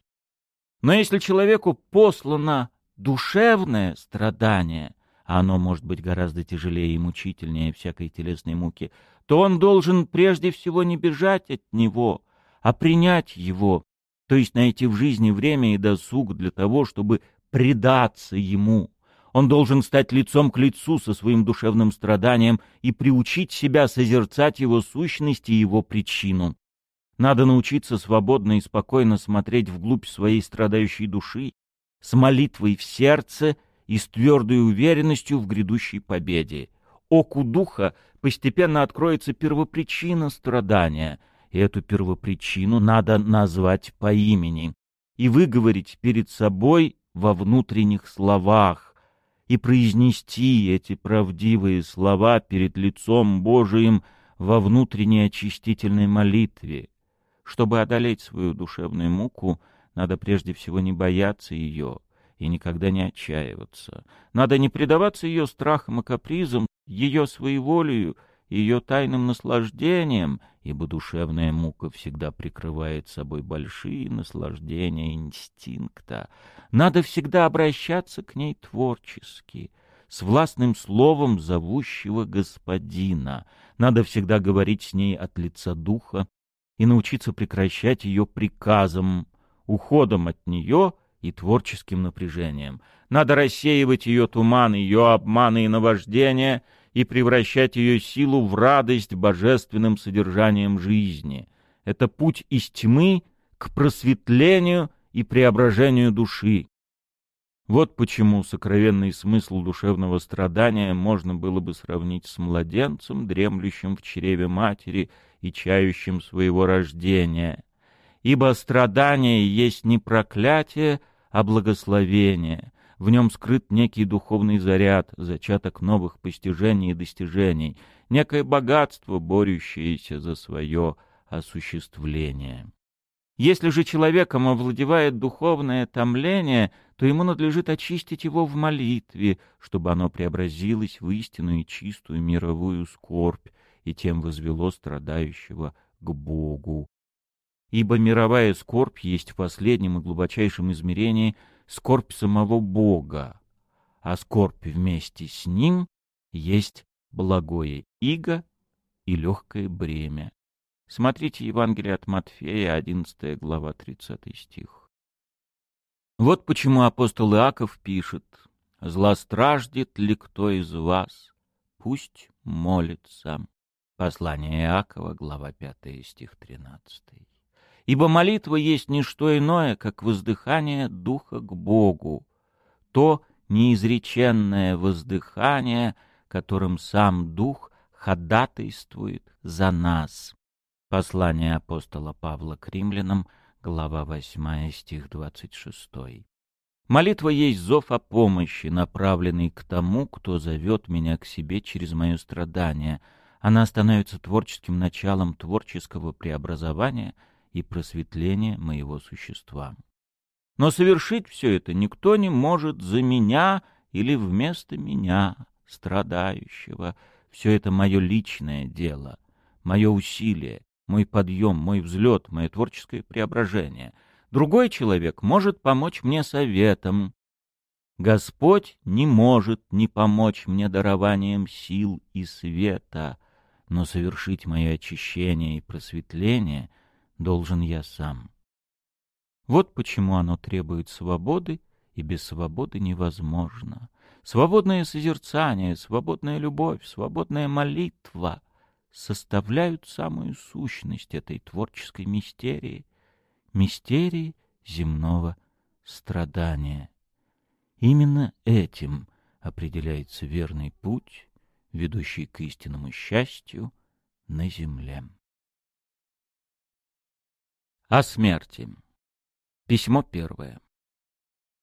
Но если человеку послано душевное страдание, а оно может быть гораздо тяжелее и мучительнее всякой телесной муки, то он должен прежде всего не бежать от него, а принять его, то есть найти в жизни время и досуг для того, чтобы предаться ему, он должен стать лицом к лицу со своим душевным страданием и приучить себя созерцать его сущность и его причину. Надо научиться свободно и спокойно смотреть вглубь своей страдающей души с молитвой в сердце и с твердой уверенностью в грядущей победе. Оку духа постепенно откроется первопричина страдания, и эту первопричину надо назвать по имени и выговорить перед собой во внутренних словах, и произнести эти правдивые слова перед лицом Божиим во внутренней очистительной молитве. Чтобы одолеть свою душевную муку, надо прежде всего не бояться ее и никогда не отчаиваться. Надо не предаваться ее страхам и капризам, ее своеволию, ее тайным наслаждением, ибо душевная мука всегда прикрывает собой большие наслаждения инстинкта. Надо всегда обращаться к ней творчески, с властным словом зовущего господина. Надо всегда говорить с ней от лица духа и научиться прекращать ее приказом, уходом от нее и творческим напряжением. Надо рассеивать ее туман, ее обманы и наваждения — и превращать ее силу в радость божественным содержанием жизни. Это путь из тьмы к просветлению и преображению души. Вот почему сокровенный смысл душевного страдания можно было бы сравнить с младенцем, дремлющим в чреве матери и чающим своего рождения. Ибо страдание есть не проклятие, а благословение, в нем скрыт некий духовный заряд, зачаток новых постижений и достижений, некое богатство, борющееся за свое осуществление. Если же человеком овладевает духовное томление, то ему надлежит очистить его в молитве, чтобы оно преобразилось в истинную и чистую мировую скорбь и тем возвело страдающего к Богу. Ибо мировая скорбь есть в последнем и глубочайшем измерении скорбь самого Бога, а скорбь вместе с Ним есть благое иго и легкое бремя. Смотрите Евангелие от Матфея, 11 глава, 30 стих. Вот почему апостол Иаков пишет «Злостраждет ли кто из вас? Пусть молится». Послание Иакова, глава 5, стих 13. Ибо молитва есть не что иное, как воздыхание духа к Богу, то неизреченное воздыхание, которым сам дух ходатайствует за нас. Послание апостола Павла к римлянам, глава 8, стих 26. Молитва есть зов о помощи, направленный к тому, кто зовет меня к себе через мое страдание. Она становится творческим началом творческого преобразования — и просветление моего существа. Но совершить все это никто не может за меня или вместо меня, страдающего. Все это мое личное дело, мое усилие, мой подъем, мой взлет, мое творческое преображение. Другой человек может помочь мне советом. Господь не может не помочь мне дарованием сил и света, но совершить мое очищение и просветление — должен я сам. Вот почему оно требует свободы, и без свободы невозможно. Свободное созерцание, свободная любовь, свободная молитва составляют самую сущность этой творческой мистерии, мистерии земного страдания. Именно этим определяется верный путь, ведущий к истинному счастью на земле. О смерти. Письмо первое.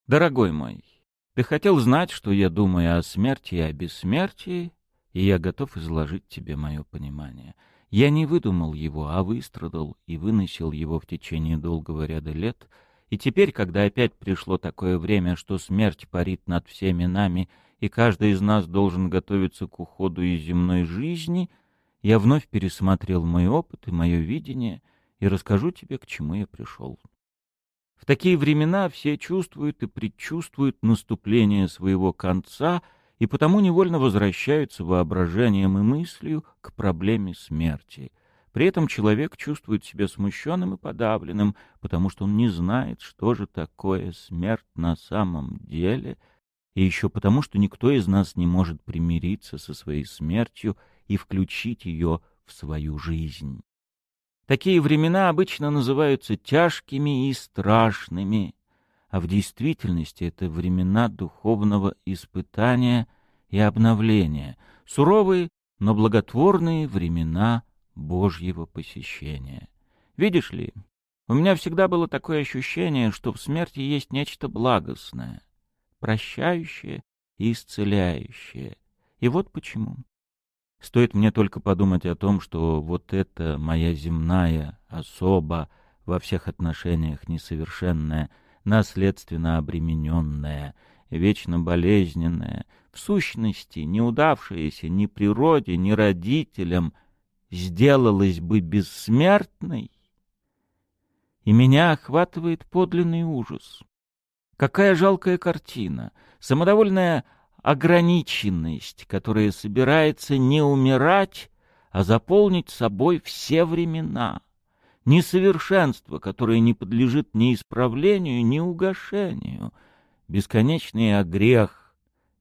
Дорогой мой, ты хотел знать, что я думаю о смерти и о бессмертии, и я готов изложить тебе мое понимание. Я не выдумал его, а выстрадал и выносил его в течение долгого ряда лет, и теперь, когда опять пришло такое время, что смерть парит над всеми нами, и каждый из нас должен готовиться к уходу из земной жизни, я вновь пересмотрел мой опыт и мое видение — и расскажу тебе, к чему я пришел. В такие времена все чувствуют и предчувствуют наступление своего конца и потому невольно возвращаются воображением и мыслью к проблеме смерти. При этом человек чувствует себя смущенным и подавленным, потому что он не знает, что же такое смерть на самом деле, и еще потому, что никто из нас не может примириться со своей смертью и включить ее в свою жизнь. Такие времена обычно называются тяжкими и страшными. а в действительности это времена духовного испытания и обновления, суровые, но благотворные времена Божьего посещения. Видишь ли, у меня всегда было такое ощущение, что в смерти есть нечто благостное, прощающее и исцеляющее. И вот почему. Стоит мне только подумать о том, что вот эта моя земная особа, во всех отношениях несовершенная, наследственно обремененная, вечно болезненная, в сущности неудавшаяся ни природе, ни родителям, сделалась бы бессмертной, и меня охватывает подлинный ужас. Какая жалкая картина, самодовольная ограниченность, которая собирается не умирать, а заполнить собой все времена. Несовершенство, которое не подлежит ни исправлению, ни угошению. Бесконечный огрех,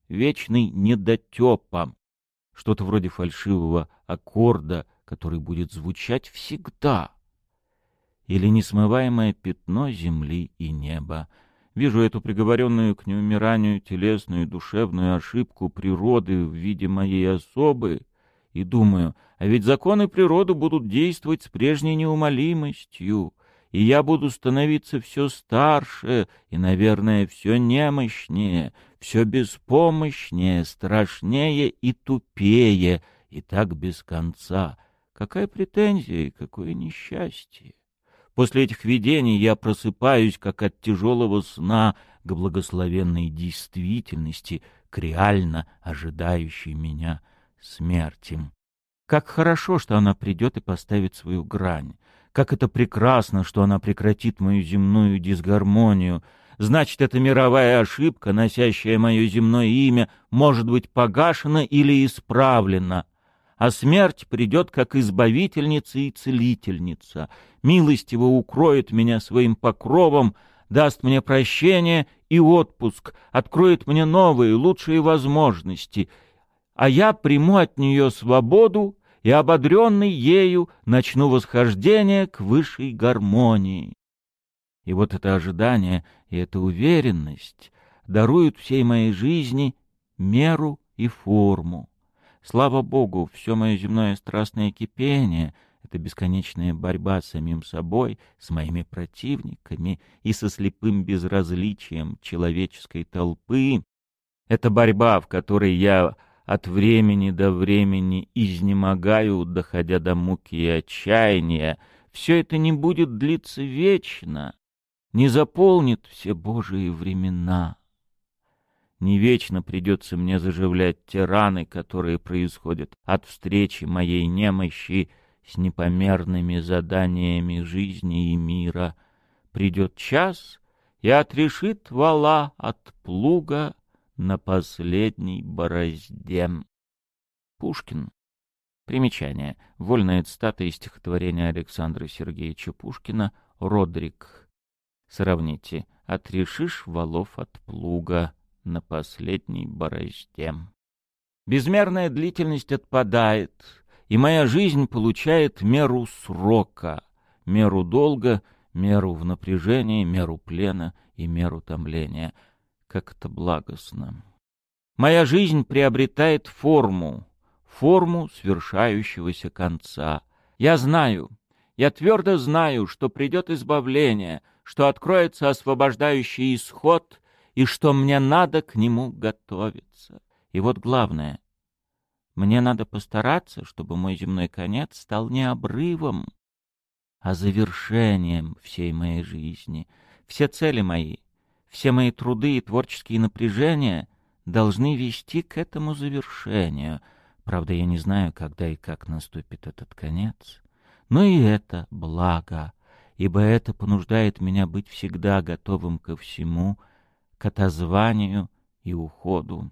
вечный недотепа, что-то вроде фальшивого аккорда, который будет звучать всегда. Или несмываемое пятно земли и неба — Вижу эту приговоренную к неумиранию телесную и душевную ошибку природы в виде моей особы и думаю, а ведь законы природы будут действовать с прежней неумолимостью, и я буду становиться все старше и, наверное, все немощнее, все беспомощнее, страшнее и тупее, и так без конца. Какая претензия и какое несчастье! После этих видений я просыпаюсь, как от тяжелого сна, к благословенной действительности, к реально ожидающей меня смерти. Как хорошо, что она придет и поставит свою грань. Как это прекрасно, что она прекратит мою земную дисгармонию. Значит, эта мировая ошибка, носящая мое земное имя, может быть погашена или исправлена — а смерть придет как избавительница и целительница, милостиво укроет меня своим покровом, даст мне прощение и отпуск, откроет мне новые, лучшие возможности, а я приму от нее свободу и, ободренный ею, начну восхождение к высшей гармонии. И вот это ожидание и эта уверенность даруют всей моей жизни меру и форму. Слава Богу, все мое земное страстное кипение — это бесконечная борьба с самим собой, с моими противниками и со слепым безразличием человеческой толпы. Это борьба, в которой я от времени до времени изнемогаю, доходя до муки и отчаяния. Все это не будет длиться вечно, не заполнит все Божии времена. Не вечно придется мне заживлять те раны, которые происходят от встречи моей немощи с непомерными заданиями жизни и мира. Придет час и отрешит вала от плуга на последней борозде. Пушкин. Примечание. Вольная цитата из стихотворения Александра Сергеевича Пушкина «Родрик». Сравните. «Отрешишь валов от плуга» на последней борозде. Безмерная длительность отпадает, и моя жизнь получает меру срока, меру долга, меру в напряжении, меру плена и меру томления. Как это благостно! Моя жизнь приобретает форму, форму свершающегося конца. Я знаю, я твердо знаю, что придет избавление, что откроется освобождающий исход — и что мне надо к нему готовиться. И вот главное, мне надо постараться, чтобы мой земной конец стал не обрывом, а завершением всей моей жизни. Все цели мои, все мои труды и творческие напряжения должны вести к этому завершению. Правда, я не знаю, когда и как наступит этот конец. Но и это благо, ибо это понуждает меня быть всегда готовым ко всему — к отозванию и уходу.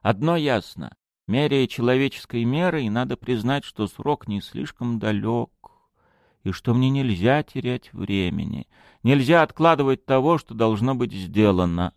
Одно ясно. Меряя человеческой мерой, надо признать, что срок не слишком далек, и что мне нельзя терять времени, нельзя откладывать того, что должно быть сделано.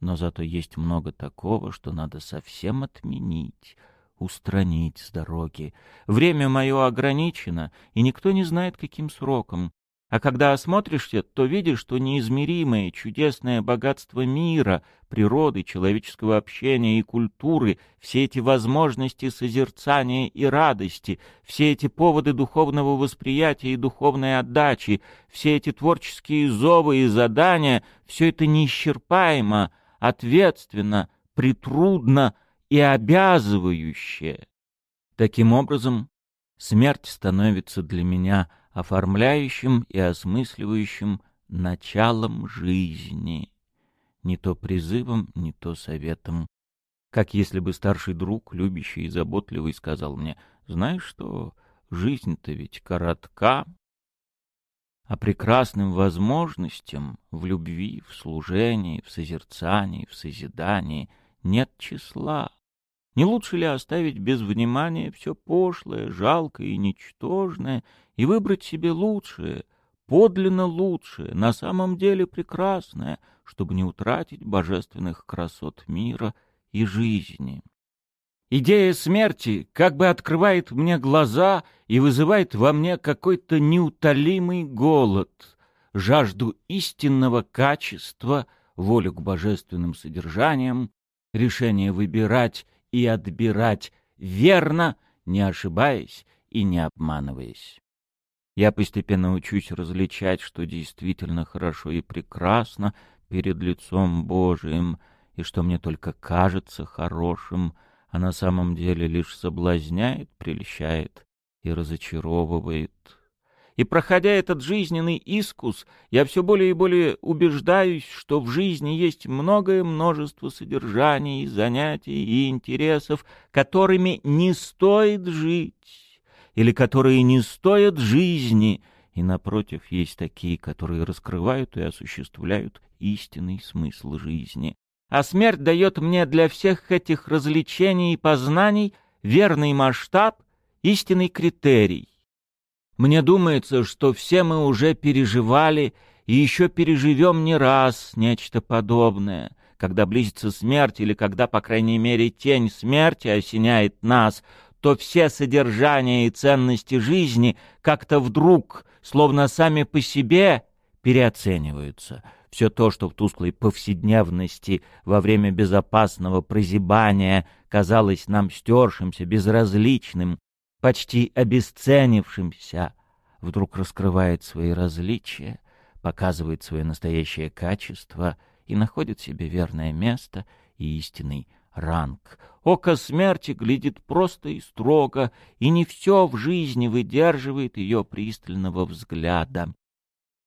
Но зато есть много такого, что надо совсем отменить, устранить с дороги. Время мое ограничено, и никто не знает, каким сроком. А когда осмотришься, то видишь, что неизмеримое чудесное богатство мира, природы, человеческого общения и культуры, все эти возможности созерцания и радости, все эти поводы духовного восприятия и духовной отдачи, все эти творческие зовы и задания, все это неисчерпаемо, ответственно, притрудно и обязывающе. Таким образом, смерть становится для меня – оформляющим и осмысливающим началом жизни, не то призывом, не то советом. Как если бы старший друг, любящий и заботливый, сказал мне, «Знаешь что, жизнь-то ведь коротка, а прекрасным возможностям в любви, в служении, в созерцании, в созидании нет числа. Не лучше ли оставить без внимания все пошлое, жалкое и ничтожное и выбрать себе лучшее, подлинно лучшее, на самом деле прекрасное, чтобы не утратить божественных красот мира и жизни. Идея смерти как бы открывает мне глаза и вызывает во мне какой-то неутолимый голод, жажду истинного качества, волю к божественным содержаниям, решение выбирать и отбирать верно, не ошибаясь и не обманываясь. Я постепенно учусь различать, что действительно хорошо и прекрасно перед лицом Божиим, и что мне только кажется хорошим, а на самом деле лишь соблазняет, прельщает и разочаровывает. И проходя этот жизненный искус, я все более и более убеждаюсь, что в жизни есть многое множество содержаний, занятий и интересов, которыми не стоит жить или которые не стоят жизни, и, напротив, есть такие, которые раскрывают и осуществляют истинный смысл жизни. А смерть дает мне для всех этих развлечений и познаний верный масштаб, истинный критерий. Мне думается, что все мы уже переживали и еще переживем не раз нечто подобное, когда близится смерть или когда, по крайней мере, тень смерти осеняет нас, то все содержания и ценности жизни как-то вдруг, словно сами по себе, переоцениваются. Все то, что в тусклой повседневности во время безопасного прозябания казалось нам стершимся, безразличным, почти обесценившимся, вдруг раскрывает свои различия, показывает свое настоящее качество и находит себе верное место и истинный ранг. Око смерти глядит просто и строго, и не все в жизни выдерживает ее пристального взгляда.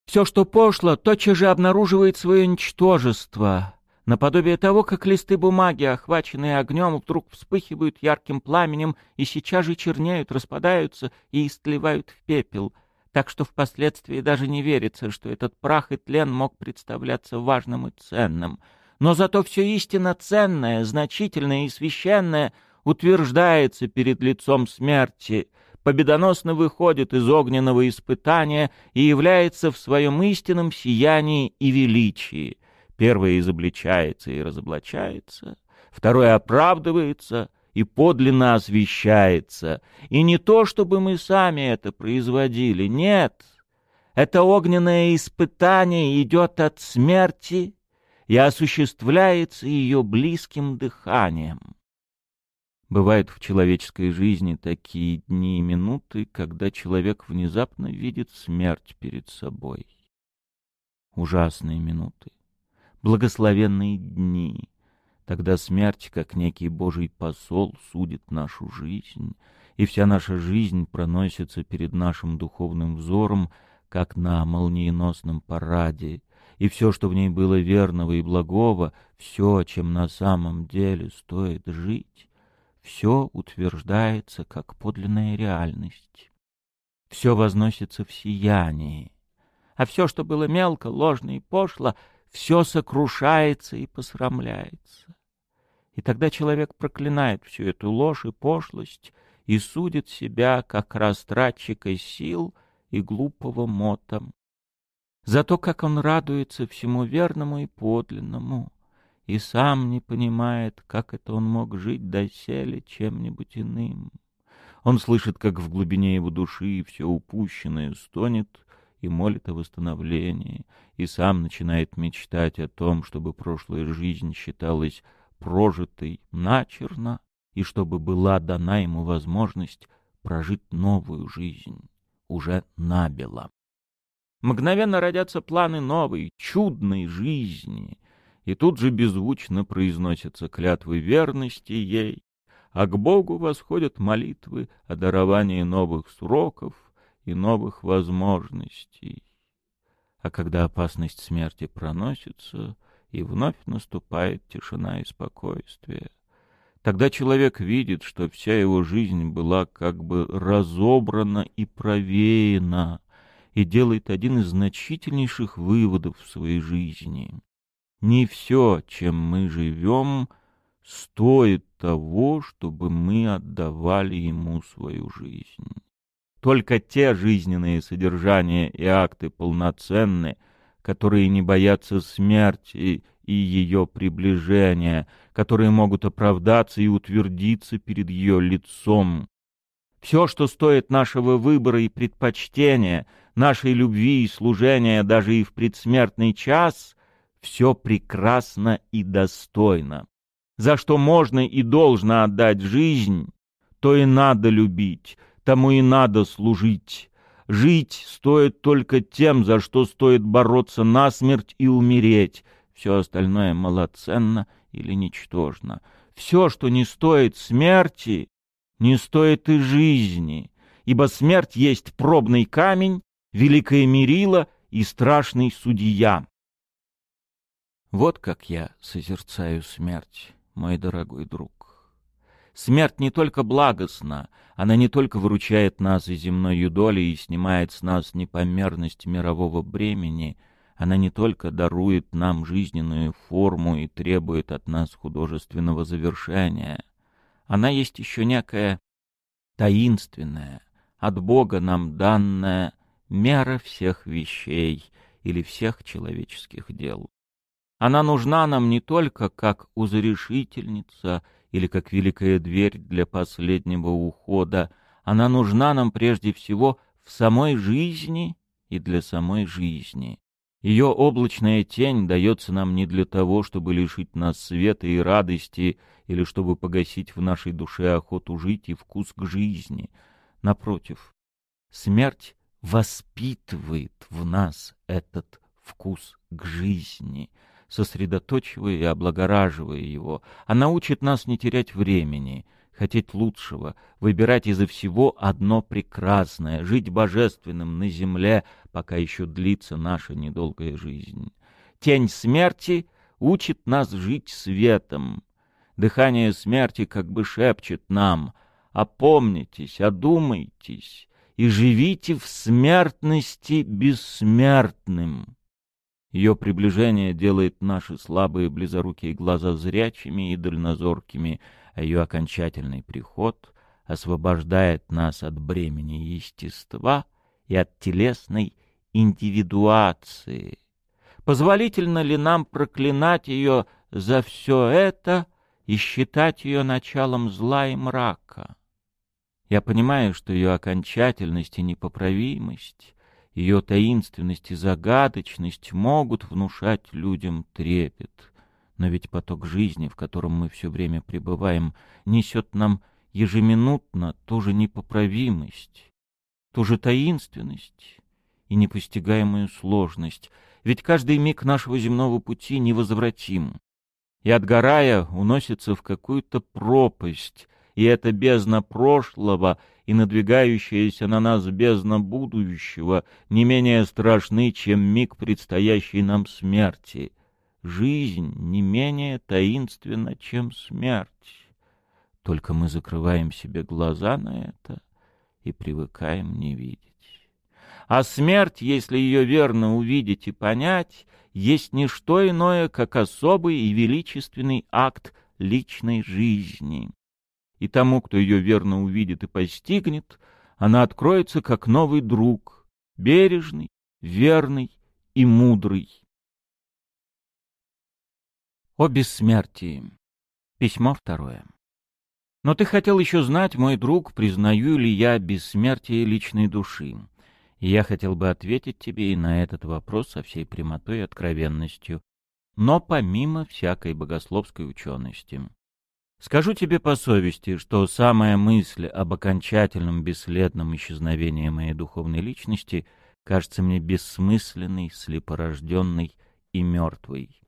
Все, что пошло, тотчас же обнаруживает свое ничтожество, наподобие того, как листы бумаги, охваченные огнем, вдруг вспыхивают ярким пламенем и сейчас же чернеют, распадаются и истлевают в пепел, так что впоследствии даже не верится, что этот прах и тлен мог представляться важным и ценным — но зато все истинно ценное, значительное и священное утверждается перед лицом смерти, победоносно выходит из огненного испытания и является в своем истинном сиянии и величии. Первое изобличается и разоблачается, второе оправдывается и подлинно освещается. И не то, чтобы мы сами это производили, нет. Это огненное испытание идет от смерти и осуществляется ее близким дыханием. Бывают в человеческой жизни такие дни и минуты, когда человек внезапно видит смерть перед собой. Ужасные минуты, благословенные дни. Тогда смерть, как некий Божий посол, судит нашу жизнь, и вся наша жизнь проносится перед нашим духовным взором, как на молниеносном параде, и все, что в ней было верного и благого, все, чем на самом деле стоит жить, все утверждается как подлинная реальность. Все возносится в сиянии, а все, что было мелко, ложно и пошло, все сокрушается и посрамляется. И тогда человек проклинает всю эту ложь и пошлость и судит себя как растратчика сил и глупого мотом за то, как он радуется всему верному и подлинному, и сам не понимает, как это он мог жить доселе чем-нибудь иным. Он слышит, как в глубине его души все упущенное стонет и молит о восстановлении, и сам начинает мечтать о том, чтобы прошлая жизнь считалась прожитой начерно, и чтобы была дана ему возможность прожить новую жизнь, уже набело. Мгновенно родятся планы новой, чудной жизни, и тут же беззвучно произносятся клятвы верности ей, а к Богу восходят молитвы о даровании новых сроков и новых возможностей. А когда опасность смерти проносится, и вновь наступает тишина и спокойствие, тогда человек видит, что вся его жизнь была как бы разобрана и провеяна, и делает один из значительнейших выводов в своей жизни. Не все, чем мы живем, стоит того, чтобы мы отдавали ему свою жизнь. Только те жизненные содержания и акты полноценны, которые не боятся смерти и ее приближения, которые могут оправдаться и утвердиться перед ее лицом. Все, что стоит нашего выбора и предпочтения, нашей любви и служения даже и в предсмертный час, все прекрасно и достойно. За что можно и должно отдать жизнь, то и надо любить, тому и надо служить. Жить стоит только тем, за что стоит бороться насмерть и умереть. Все остальное малоценно или ничтожно. Все, что не стоит смерти, не стоит и жизни, ибо смерть есть пробный камень, великое мерило и страшный судья. Вот как я созерцаю смерть, мой дорогой друг. Смерть не только благостна, она не только выручает нас из земной юдоли и снимает с нас непомерность мирового бремени, она не только дарует нам жизненную форму и требует от нас художественного завершения. Она есть еще некая таинственная, от Бога нам данная мера всех вещей или всех человеческих дел. Она нужна нам не только как узорешительница или как великая дверь для последнего ухода, она нужна нам прежде всего в самой жизни и для самой жизни. Ее облачная тень дается нам не для того, чтобы лишить нас света и радости, или чтобы погасить в нашей душе охоту жить и вкус к жизни. Напротив, смерть воспитывает в нас этот вкус к жизни — сосредоточивая и облагораживая его. Она учит нас не терять времени, хотеть лучшего, выбирать изо всего одно прекрасное, жить божественным на земле, пока еще длится наша недолгая жизнь. Тень смерти учит нас жить светом. Дыхание смерти как бы шепчет нам «Опомнитесь, одумайтесь» и живите в смертности бессмертным. Ее приближение делает наши слабые близорукие глаза зрячими и дальнозоркими, а ее окончательный приход освобождает нас от бремени естества и от телесной индивидуации. Позволительно ли нам проклинать ее за все это и считать ее началом зла и мрака? Я понимаю, что ее окончательность и непоправимость ее таинственность и загадочность могут внушать людям трепет. Но ведь поток жизни, в котором мы все время пребываем, несет нам ежеминутно ту же непоправимость, ту же таинственность и непостигаемую сложность, ведь каждый миг нашего земного пути невозвратим. И, отгорая, уносится в какую-то пропасть, и эта бездна прошлого и надвигающаяся на нас бездна будущего не менее страшны, чем миг предстоящей нам смерти. Жизнь не менее таинственна, чем смерть. Только мы закрываем себе глаза на это и привыкаем не видеть. А смерть, если ее верно увидеть и понять, есть не что иное, как особый и величественный акт личной жизни и тому, кто ее верно увидит и постигнет, она откроется как новый друг, бережный, верный и мудрый. О бессмертии. Письмо второе. Но ты хотел еще знать, мой друг, признаю ли я бессмертие личной души. И я хотел бы ответить тебе и на этот вопрос со всей прямотой и откровенностью, но помимо всякой богословской учености. Скажу тебе по совести, что самая мысль об окончательном бесследном исчезновении моей духовной личности кажется мне бессмысленной, слепорожденной и мертвой.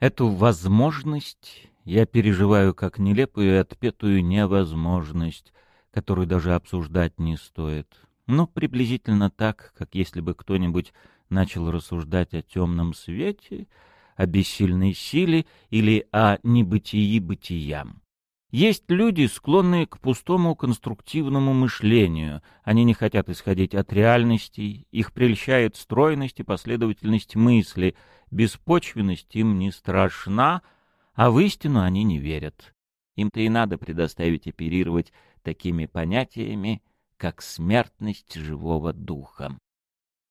Эту возможность я переживаю как нелепую и отпетую невозможность, которую даже обсуждать не стоит. Ну, приблизительно так, как если бы кто-нибудь начал рассуждать о темном свете — о бессильной силе или о небытии бытия. Есть люди, склонные к пустому конструктивному мышлению. Они не хотят исходить от реальностей, их прельщает стройность и последовательность мысли. Беспочвенность им не страшна, а в истину они не верят. Им-то и надо предоставить оперировать такими понятиями, как смертность живого духа.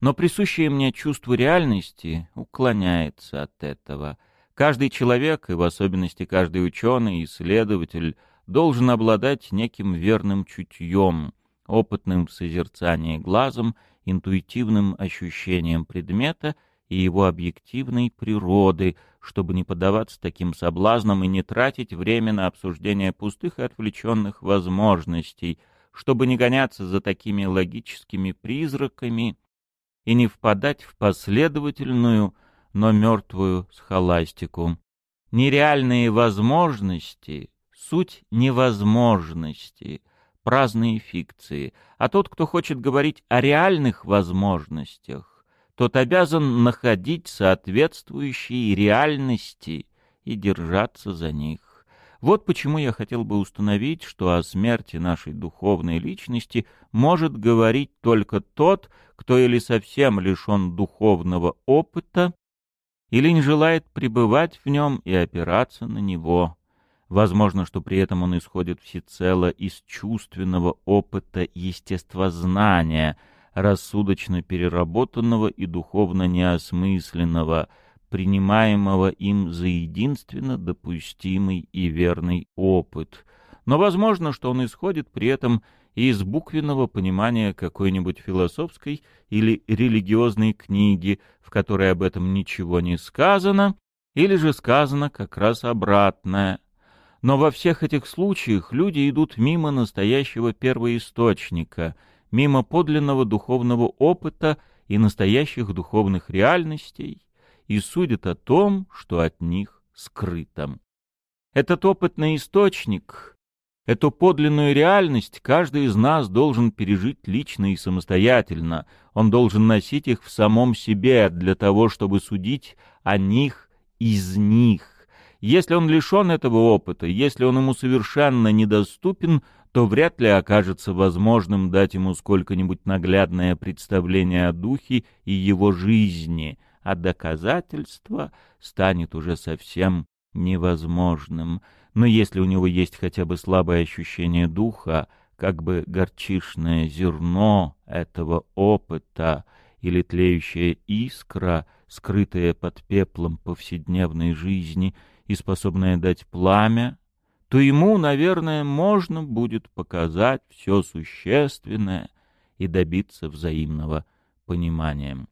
Но присущее мне чувство реальности уклоняется от этого. Каждый человек, и в особенности каждый ученый, исследователь, должен обладать неким верным чутьем, опытным в созерцании глазом, интуитивным ощущением предмета и его объективной природы, чтобы не поддаваться таким соблазнам и не тратить время на обсуждение пустых и отвлеченных возможностей, чтобы не гоняться за такими логическими призраками, и не впадать в последовательную, но мертвую схоластику. Нереальные возможности — суть невозможности, праздные фикции, а тот, кто хочет говорить о реальных возможностях, тот обязан находить соответствующие реальности и держаться за них. Вот почему я хотел бы установить, что о смерти нашей духовной личности может говорить только тот, кто или совсем лишен духовного опыта, или не желает пребывать в нем и опираться на него. Возможно, что при этом он исходит всецело из чувственного опыта естествознания, рассудочно переработанного и духовно неосмысленного — принимаемого им за единственно допустимый и верный опыт. Но возможно, что он исходит при этом из буквенного понимания какой-нибудь философской или религиозной книги, в которой об этом ничего не сказано, или же сказано как раз обратное. Но во всех этих случаях люди идут мимо настоящего первоисточника, мимо подлинного духовного опыта и настоящих духовных реальностей, и судят о том, что от них скрыто. Этот опытный источник, эту подлинную реальность каждый из нас должен пережить лично и самостоятельно. Он должен носить их в самом себе для того, чтобы судить о них из них. Если он лишен этого опыта, если он ему совершенно недоступен, то вряд ли окажется возможным дать ему сколько-нибудь наглядное представление о духе и его жизни — а доказательство станет уже совсем невозможным. Но если у него есть хотя бы слабое ощущение духа, как бы горчишное зерно этого опыта или тлеющая искра, скрытая под пеплом повседневной жизни и способная дать пламя, то ему, наверное, можно будет показать все существенное и добиться взаимного понимания.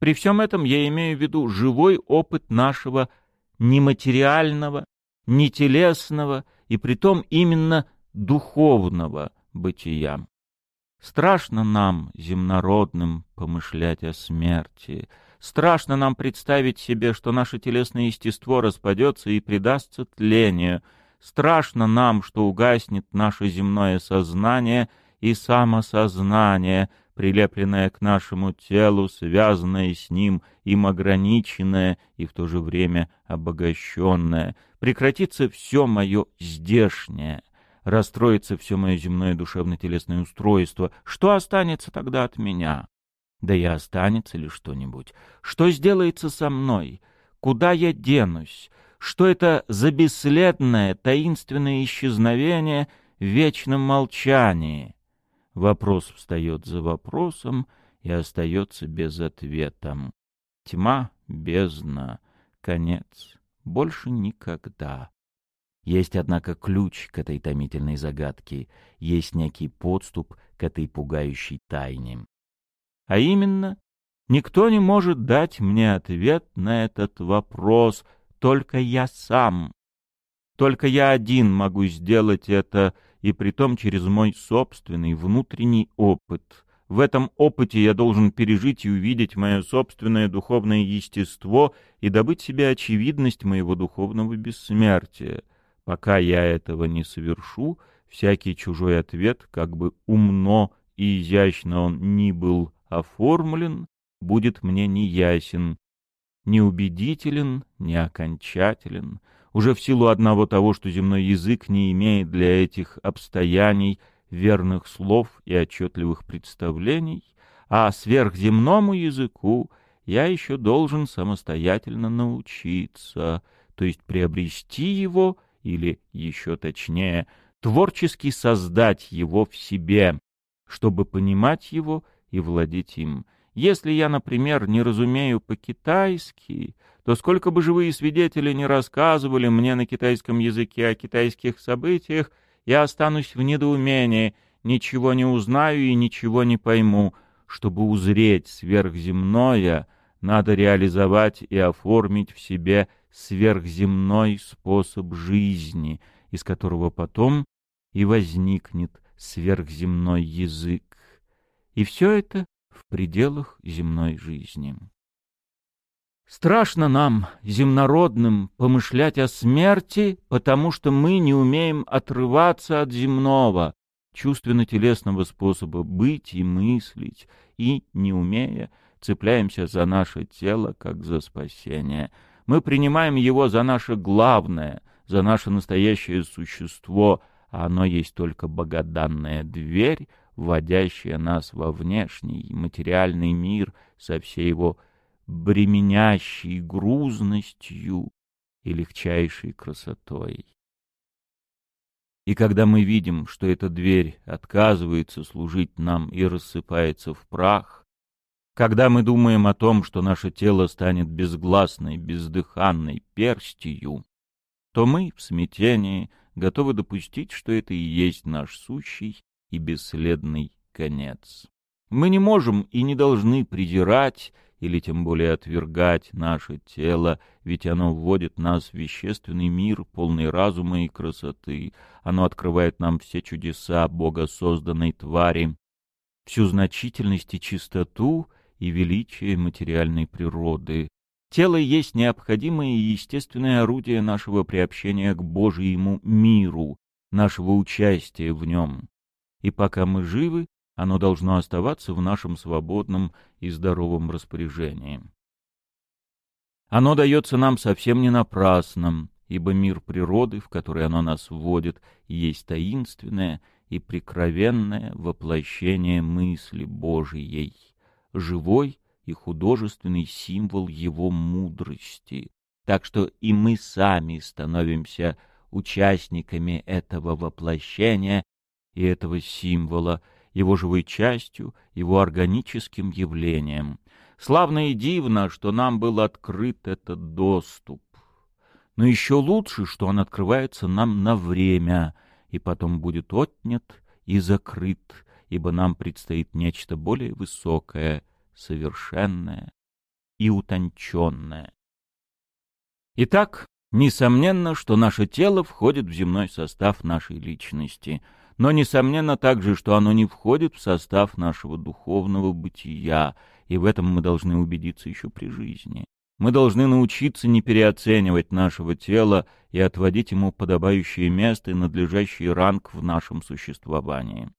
При всем этом я имею в виду живой опыт нашего нематериального, нетелесного и притом именно духовного бытия. Страшно нам, земнородным, помышлять о смерти. Страшно нам представить себе, что наше телесное естество распадется и предастся тлению. Страшно нам, что угаснет наше земное сознание и самосознание, прилепленное к нашему телу, связанное с ним, им ограниченное и в то же время обогащенное. Прекратится все мое здешнее, расстроится все мое земное душевно-телесное устройство. Что останется тогда от меня? Да и останется ли что-нибудь? Что сделается со мной? Куда я денусь? Что это за бесследное, таинственное исчезновение в вечном молчании? Вопрос встает за вопросом и остается без ответа. Тьма, бездна, конец. Больше никогда. Есть, однако, ключ к этой томительной загадке, есть некий подступ к этой пугающей тайне. А именно, никто не может дать мне ответ на этот вопрос, только я сам. Только я один могу сделать это, и притом через мой собственный внутренний опыт. В этом опыте я должен пережить и увидеть мое собственное духовное естество и добыть себе очевидность моего духовного бессмертия. Пока я этого не совершу, всякий чужой ответ, как бы умно и изящно он ни был оформлен, будет мне неясен, неубедителен, неокончателен, уже в силу одного того, что земной язык не имеет для этих обстояний верных слов и отчетливых представлений, а сверхземному языку я еще должен самостоятельно научиться, то есть приобрести его, или, еще точнее, творчески создать его в себе, чтобы понимать его и владеть им. Если я, например, не разумею по-китайски, то сколько бы живые свидетели не рассказывали мне на китайском языке о китайских событиях, я останусь в недоумении, ничего не узнаю и ничего не пойму. Чтобы узреть сверхземное, надо реализовать и оформить в себе сверхземной способ жизни, из которого потом и возникнет сверхземной язык. И все это в пределах земной жизни. Страшно нам, земнородным, помышлять о смерти, потому что мы не умеем отрываться от земного, чувственно-телесного способа быть и мыслить, и, не умея, цепляемся за наше тело, как за спасение. Мы принимаем его за наше главное, за наше настоящее существо, а оно есть только богоданная дверь, вводящая нас во внешний материальный мир со всей его бременящей грузностью и легчайшей красотой. И когда мы видим, что эта дверь отказывается служить нам и рассыпается в прах, когда мы думаем о том, что наше тело станет безгласной, бездыханной перстью, то мы в смятении готовы допустить, что это и есть наш сущий и бесследный конец. Мы не можем и не должны презирать или тем более отвергать наше тело, ведь оно вводит нас в вещественный мир, полный разума и красоты. Оно открывает нам все чудеса Бога созданной твари, всю значительность и чистоту и величие материальной природы. Тело есть необходимое и естественное орудие нашего приобщения к Божьему миру, нашего участия в нем. И пока мы живы, оно должно оставаться в нашем свободном и здоровом распоряжении. Оно дается нам совсем не напрасно, ибо мир природы, в который оно нас вводит, есть таинственное и прикровенное воплощение мысли Божией, живой и художественный символ его мудрости. Так что и мы сами становимся участниками этого воплощения и этого символа, его живой частью, его органическим явлением. Славно и дивно, что нам был открыт этот доступ. Но еще лучше, что он открывается нам на время, и потом будет отнят и закрыт, ибо нам предстоит нечто более высокое, совершенное и утонченное. Итак, несомненно, что наше тело входит в земной состав нашей личности — но несомненно также, что оно не входит в состав нашего духовного бытия, и в этом мы должны убедиться еще при жизни. Мы должны научиться не переоценивать нашего тела и отводить ему подобающее место и надлежащий ранг в нашем существовании.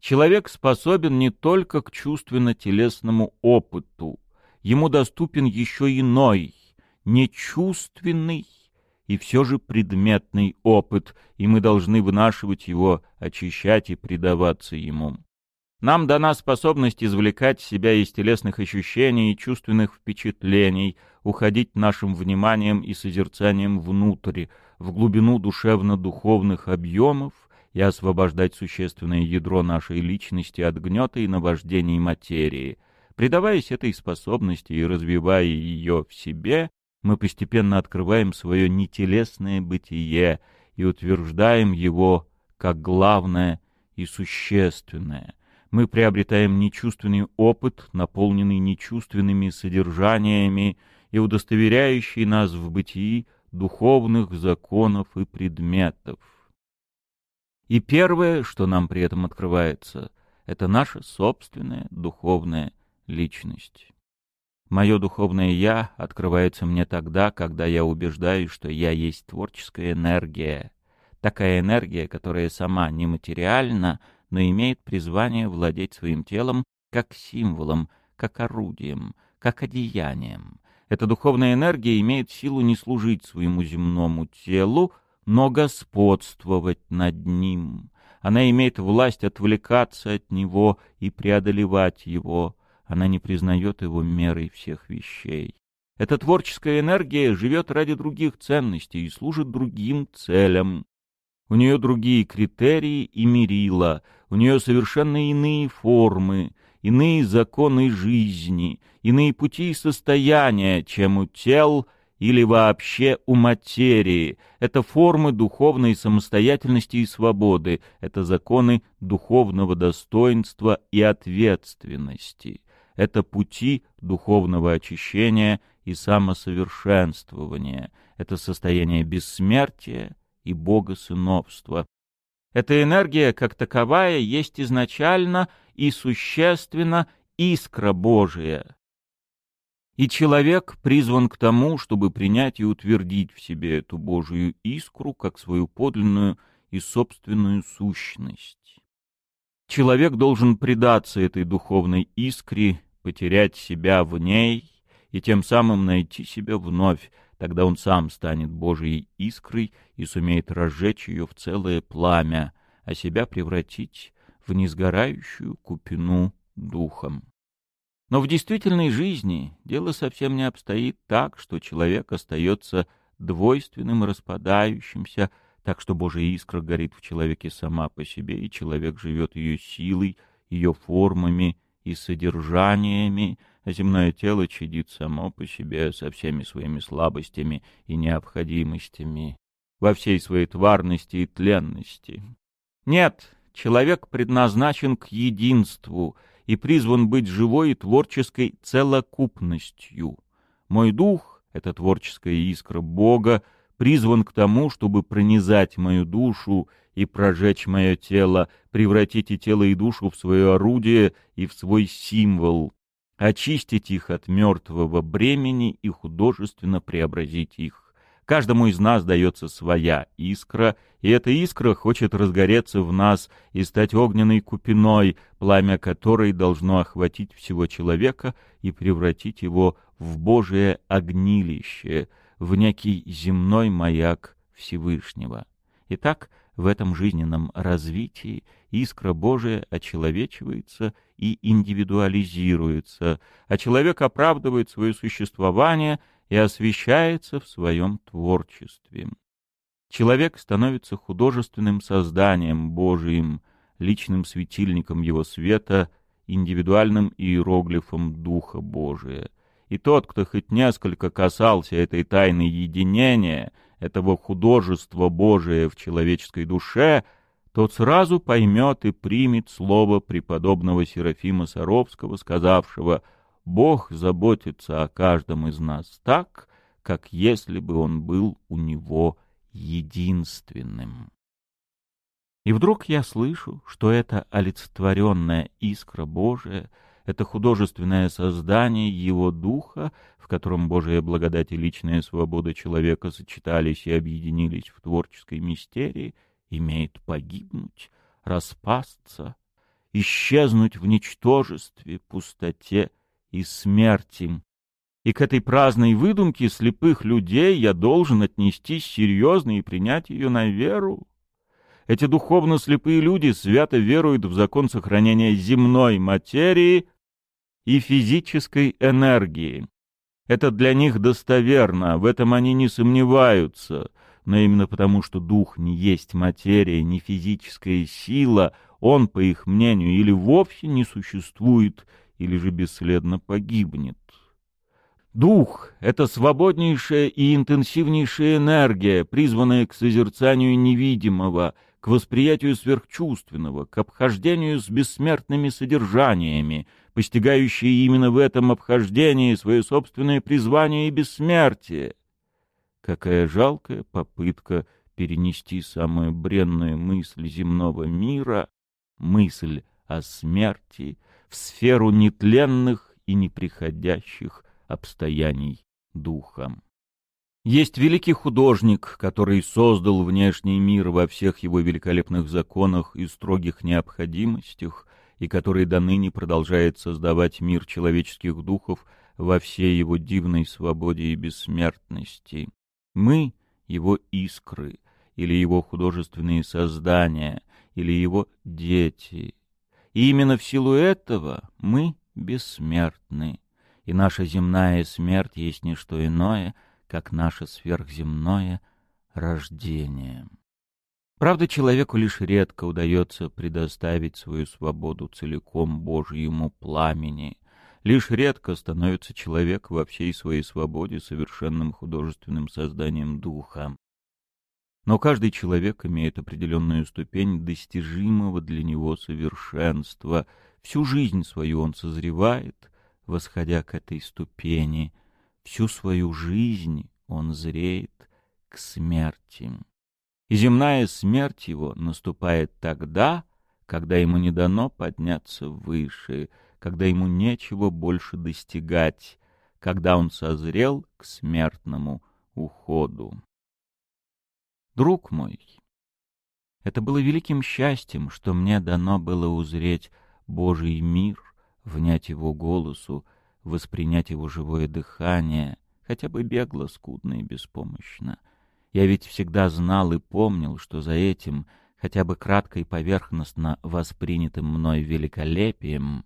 Человек способен не только к чувственно-телесному опыту, ему доступен еще иной, нечувственный и все же предметный опыт, и мы должны вынашивать его, очищать и предаваться ему. Нам дана способность извлекать себя из телесных ощущений и чувственных впечатлений, уходить нашим вниманием и созерцанием внутрь, в глубину душевно-духовных объемов и освобождать существенное ядро нашей личности от гнета и наваждений материи. Предаваясь этой способности и развивая ее в себе, мы постепенно открываем свое нетелесное бытие и утверждаем его как главное и существенное. мы приобретаем нечувственный опыт, наполненный нечувственными содержаниями и удостоверяющий нас в бытии духовных законов и предметов. И первое, что нам при этом открывается, это наша собственная духовная личность. Мое духовное «я» открывается мне тогда, когда я убеждаюсь, что я есть творческая энергия. Такая энергия, которая сама нематериальна, но имеет призвание владеть своим телом как символом, как орудием, как одеянием. Эта духовная энергия имеет силу не служить своему земному телу, но господствовать над ним. Она имеет власть отвлекаться от него и преодолевать его. Она не признает его мерой всех вещей. Эта творческая энергия живет ради других ценностей и служит другим целям. У нее другие критерии и мерила, у нее совершенно иные формы, иные законы жизни, иные пути и состояния, чем у тел или вообще у материи. Это формы духовной самостоятельности и свободы, это законы духовного достоинства и ответственности. Это пути духовного очищения и самосовершенствования. Это состояние бессмертия и богосыновства. Эта энергия, как таковая, есть изначально и существенно искра Божия. И человек призван к тому, чтобы принять и утвердить в себе эту Божию искру как свою подлинную и собственную сущность. Человек должен предаться этой духовной искре, потерять себя в ней и тем самым найти себя вновь, Тогда он сам станет Божьей искрой и сумеет разжечь ее в целое пламя, а себя превратить в несгорающую купину духом. Но в действительной жизни дело совсем не обстоит так, что человек остается двойственным и распадающимся, так что Божья искра горит в человеке сама по себе, и человек живет ее силой, ее формами и содержаниями, а земное тело чадит само по себе со всеми своими слабостями и необходимостями, во всей своей тварности и тленности. Нет, человек предназначен к единству и призван быть живой и творческой целокупностью. Мой дух — это творческая искра Бога, призван к тому, чтобы пронизать мою душу и прожечь мое тело, превратить и тело, и душу в свое орудие и в свой символ, очистить их от мертвого бремени и художественно преобразить их. Каждому из нас дается своя искра, и эта искра хочет разгореться в нас и стать огненной купиной, пламя которой должно охватить всего человека и превратить его в Божие огнилище, в некий земной маяк Всевышнего. Итак, в этом жизненном развитии искра Божия очеловечивается и индивидуализируется, а человек оправдывает свое существование и освещается в своем творчестве. Человек становится художественным созданием Божиим, личным светильником его света, индивидуальным иероглифом Духа Божия. И тот, кто хоть несколько касался этой тайны единения — этого художества Божия в человеческой душе, тот сразу поймет и примет слово преподобного Серафима Саровского, сказавшего «Бог заботится о каждом из нас так, как если бы он был у него единственным». И вдруг я слышу, что эта олицетворенная искра Божия — это художественное создание его духа, в котором Божия благодать и личная свобода человека сочетались и объединились в творческой мистерии, имеет погибнуть, распасться, исчезнуть в ничтожестве, пустоте и смерти. И к этой праздной выдумке слепых людей я должен отнестись серьезно и принять ее на веру. Эти духовно слепые люди свято веруют в закон сохранения земной материи и физической энергии. Это для них достоверно, в этом они не сомневаются, но именно потому, что дух не есть материя, не физическая сила, он, по их мнению, или вовсе не существует, или же бесследно погибнет. Дух — это свободнейшая и интенсивнейшая энергия, призванная к созерцанию невидимого, к восприятию сверхчувственного, к обхождению с бессмертными содержаниями, постигающие именно в этом обхождении свое собственное призвание и бессмертие. Какая жалкая попытка перенести самую бренную мысль земного мира, мысль о смерти, в сферу нетленных и неприходящих обстояний духа. Есть великий художник, который создал внешний мир во всех его великолепных законах и строгих необходимостях, и который до ныне продолжает создавать мир человеческих духов во всей его дивной свободе и бессмертности. Мы — его искры, или его художественные создания, или его дети. И именно в силу этого мы бессмертны, и наша земная смерть есть не что иное — как наше сверхземное рождение. Правда, человеку лишь редко удается предоставить свою свободу целиком Божьему пламени. Лишь редко становится человек во всей своей свободе совершенным художественным созданием духа. Но каждый человек имеет определенную ступень достижимого для него совершенства. Всю жизнь свою он созревает, восходя к этой ступени — Всю свою жизнь он зреет к смерти. И земная смерть его наступает тогда, когда ему не дано подняться выше, когда ему нечего больше достигать, когда он созрел к смертному уходу. Друг мой, это было великим счастьем, что мне дано было узреть Божий мир, внять его голосу, воспринять его живое дыхание, хотя бы бегло, скудно и беспомощно. Я ведь всегда знал и помнил, что за этим, хотя бы кратко и поверхностно воспринятым мной великолепием,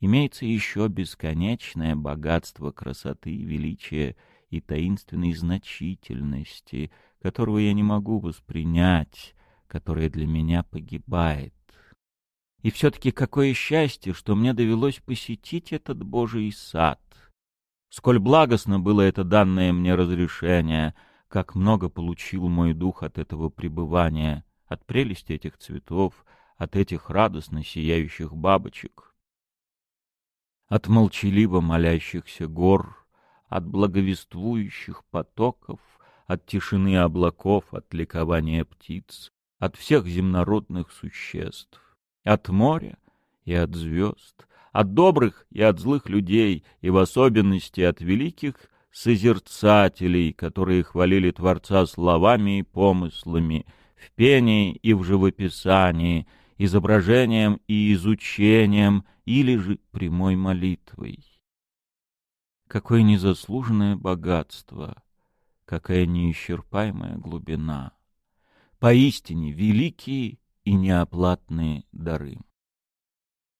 имеется еще бесконечное богатство красоты, величия и таинственной значительности, которого я не могу воспринять, которое для меня погибает. И все-таки какое счастье, что мне довелось посетить этот Божий сад. Сколь благостно было это данное мне разрешение, как много получил мой дух от этого пребывания, от прелести этих цветов, от этих радостно сияющих бабочек, от молчаливо молящихся гор, от благовествующих потоков, от тишины облаков, от ликования птиц, от всех земнородных существ от моря и от звезд, от добрых и от злых людей, и в особенности от великих созерцателей, которые хвалили Творца словами и помыслами, в пении и в живописании, изображением и изучением, или же прямой молитвой. Какое незаслуженное богатство, какая неисчерпаемая глубина! Поистине великие и неоплатные дары.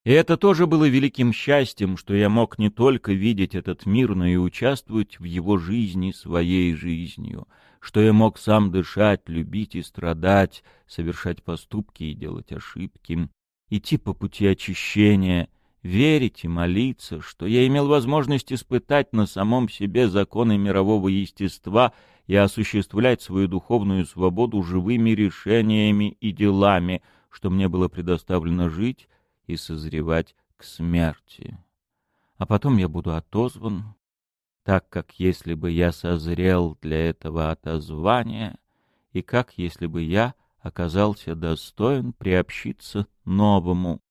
И это тоже было великим счастьем, что я мог не только видеть этот мир, но и участвовать в его жизни своей жизнью, что я мог сам дышать, любить и страдать, совершать поступки и делать ошибки, идти по пути очищения, верить и молиться, что я имел возможность испытать на самом себе законы мирового естества и осуществлять свою духовную свободу живыми решениями и делами, что мне было предоставлено жить и созревать к смерти. А потом я буду отозван, так как если бы я созрел для этого отозвания, и как если бы я оказался достоин приобщиться новому,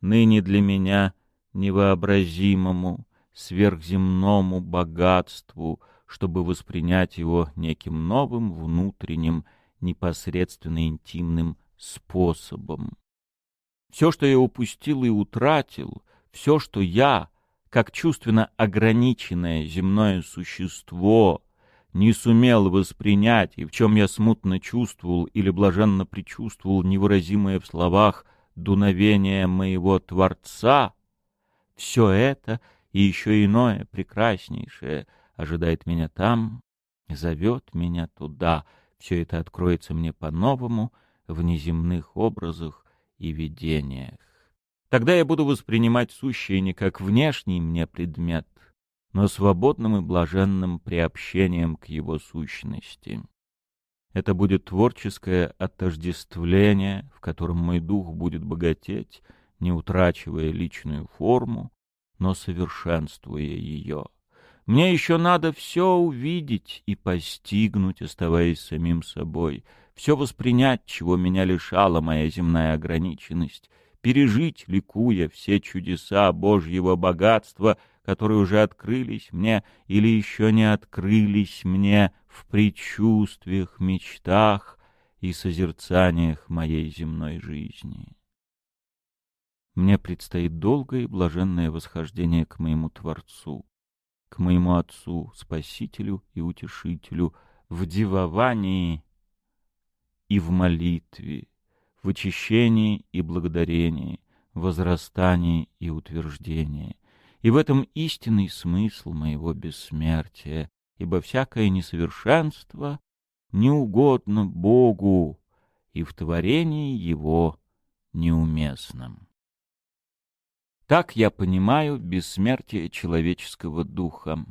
ныне для меня невообразимому, сверхземному богатству, чтобы воспринять его неким новым внутренним, непосредственно интимным способом. Все, что я упустил и утратил, все, что я, как чувственно ограниченное земное существо, не сумел воспринять и в чем я смутно чувствовал или блаженно предчувствовал невыразимое в словах дуновение моего Творца, все это и еще иное прекраснейшее — ожидает меня там, зовет меня туда. Все это откроется мне по-новому в неземных образах и видениях. Тогда я буду воспринимать сущее не как внешний мне предмет, но свободным и блаженным приобщением к его сущности. Это будет творческое отождествление, в котором мой дух будет богатеть, не утрачивая личную форму, но совершенствуя ее. Мне еще надо все увидеть и постигнуть, оставаясь самим собой, все воспринять, чего меня лишала моя земная ограниченность, пережить, ликуя, все чудеса Божьего богатства, которые уже открылись мне или еще не открылись мне в предчувствиях, мечтах и созерцаниях моей земной жизни. Мне предстоит долгое и блаженное восхождение к моему Творцу, к моему Отцу, Спасителю и Утешителю, в дивовании и в молитве, в очищении и благодарении, возрастании и утверждении. И в этом истинный смысл моего бессмертия, ибо всякое несовершенство не угодно Богу, и в творении Его неуместном. Так я понимаю бессмертие человеческого духа.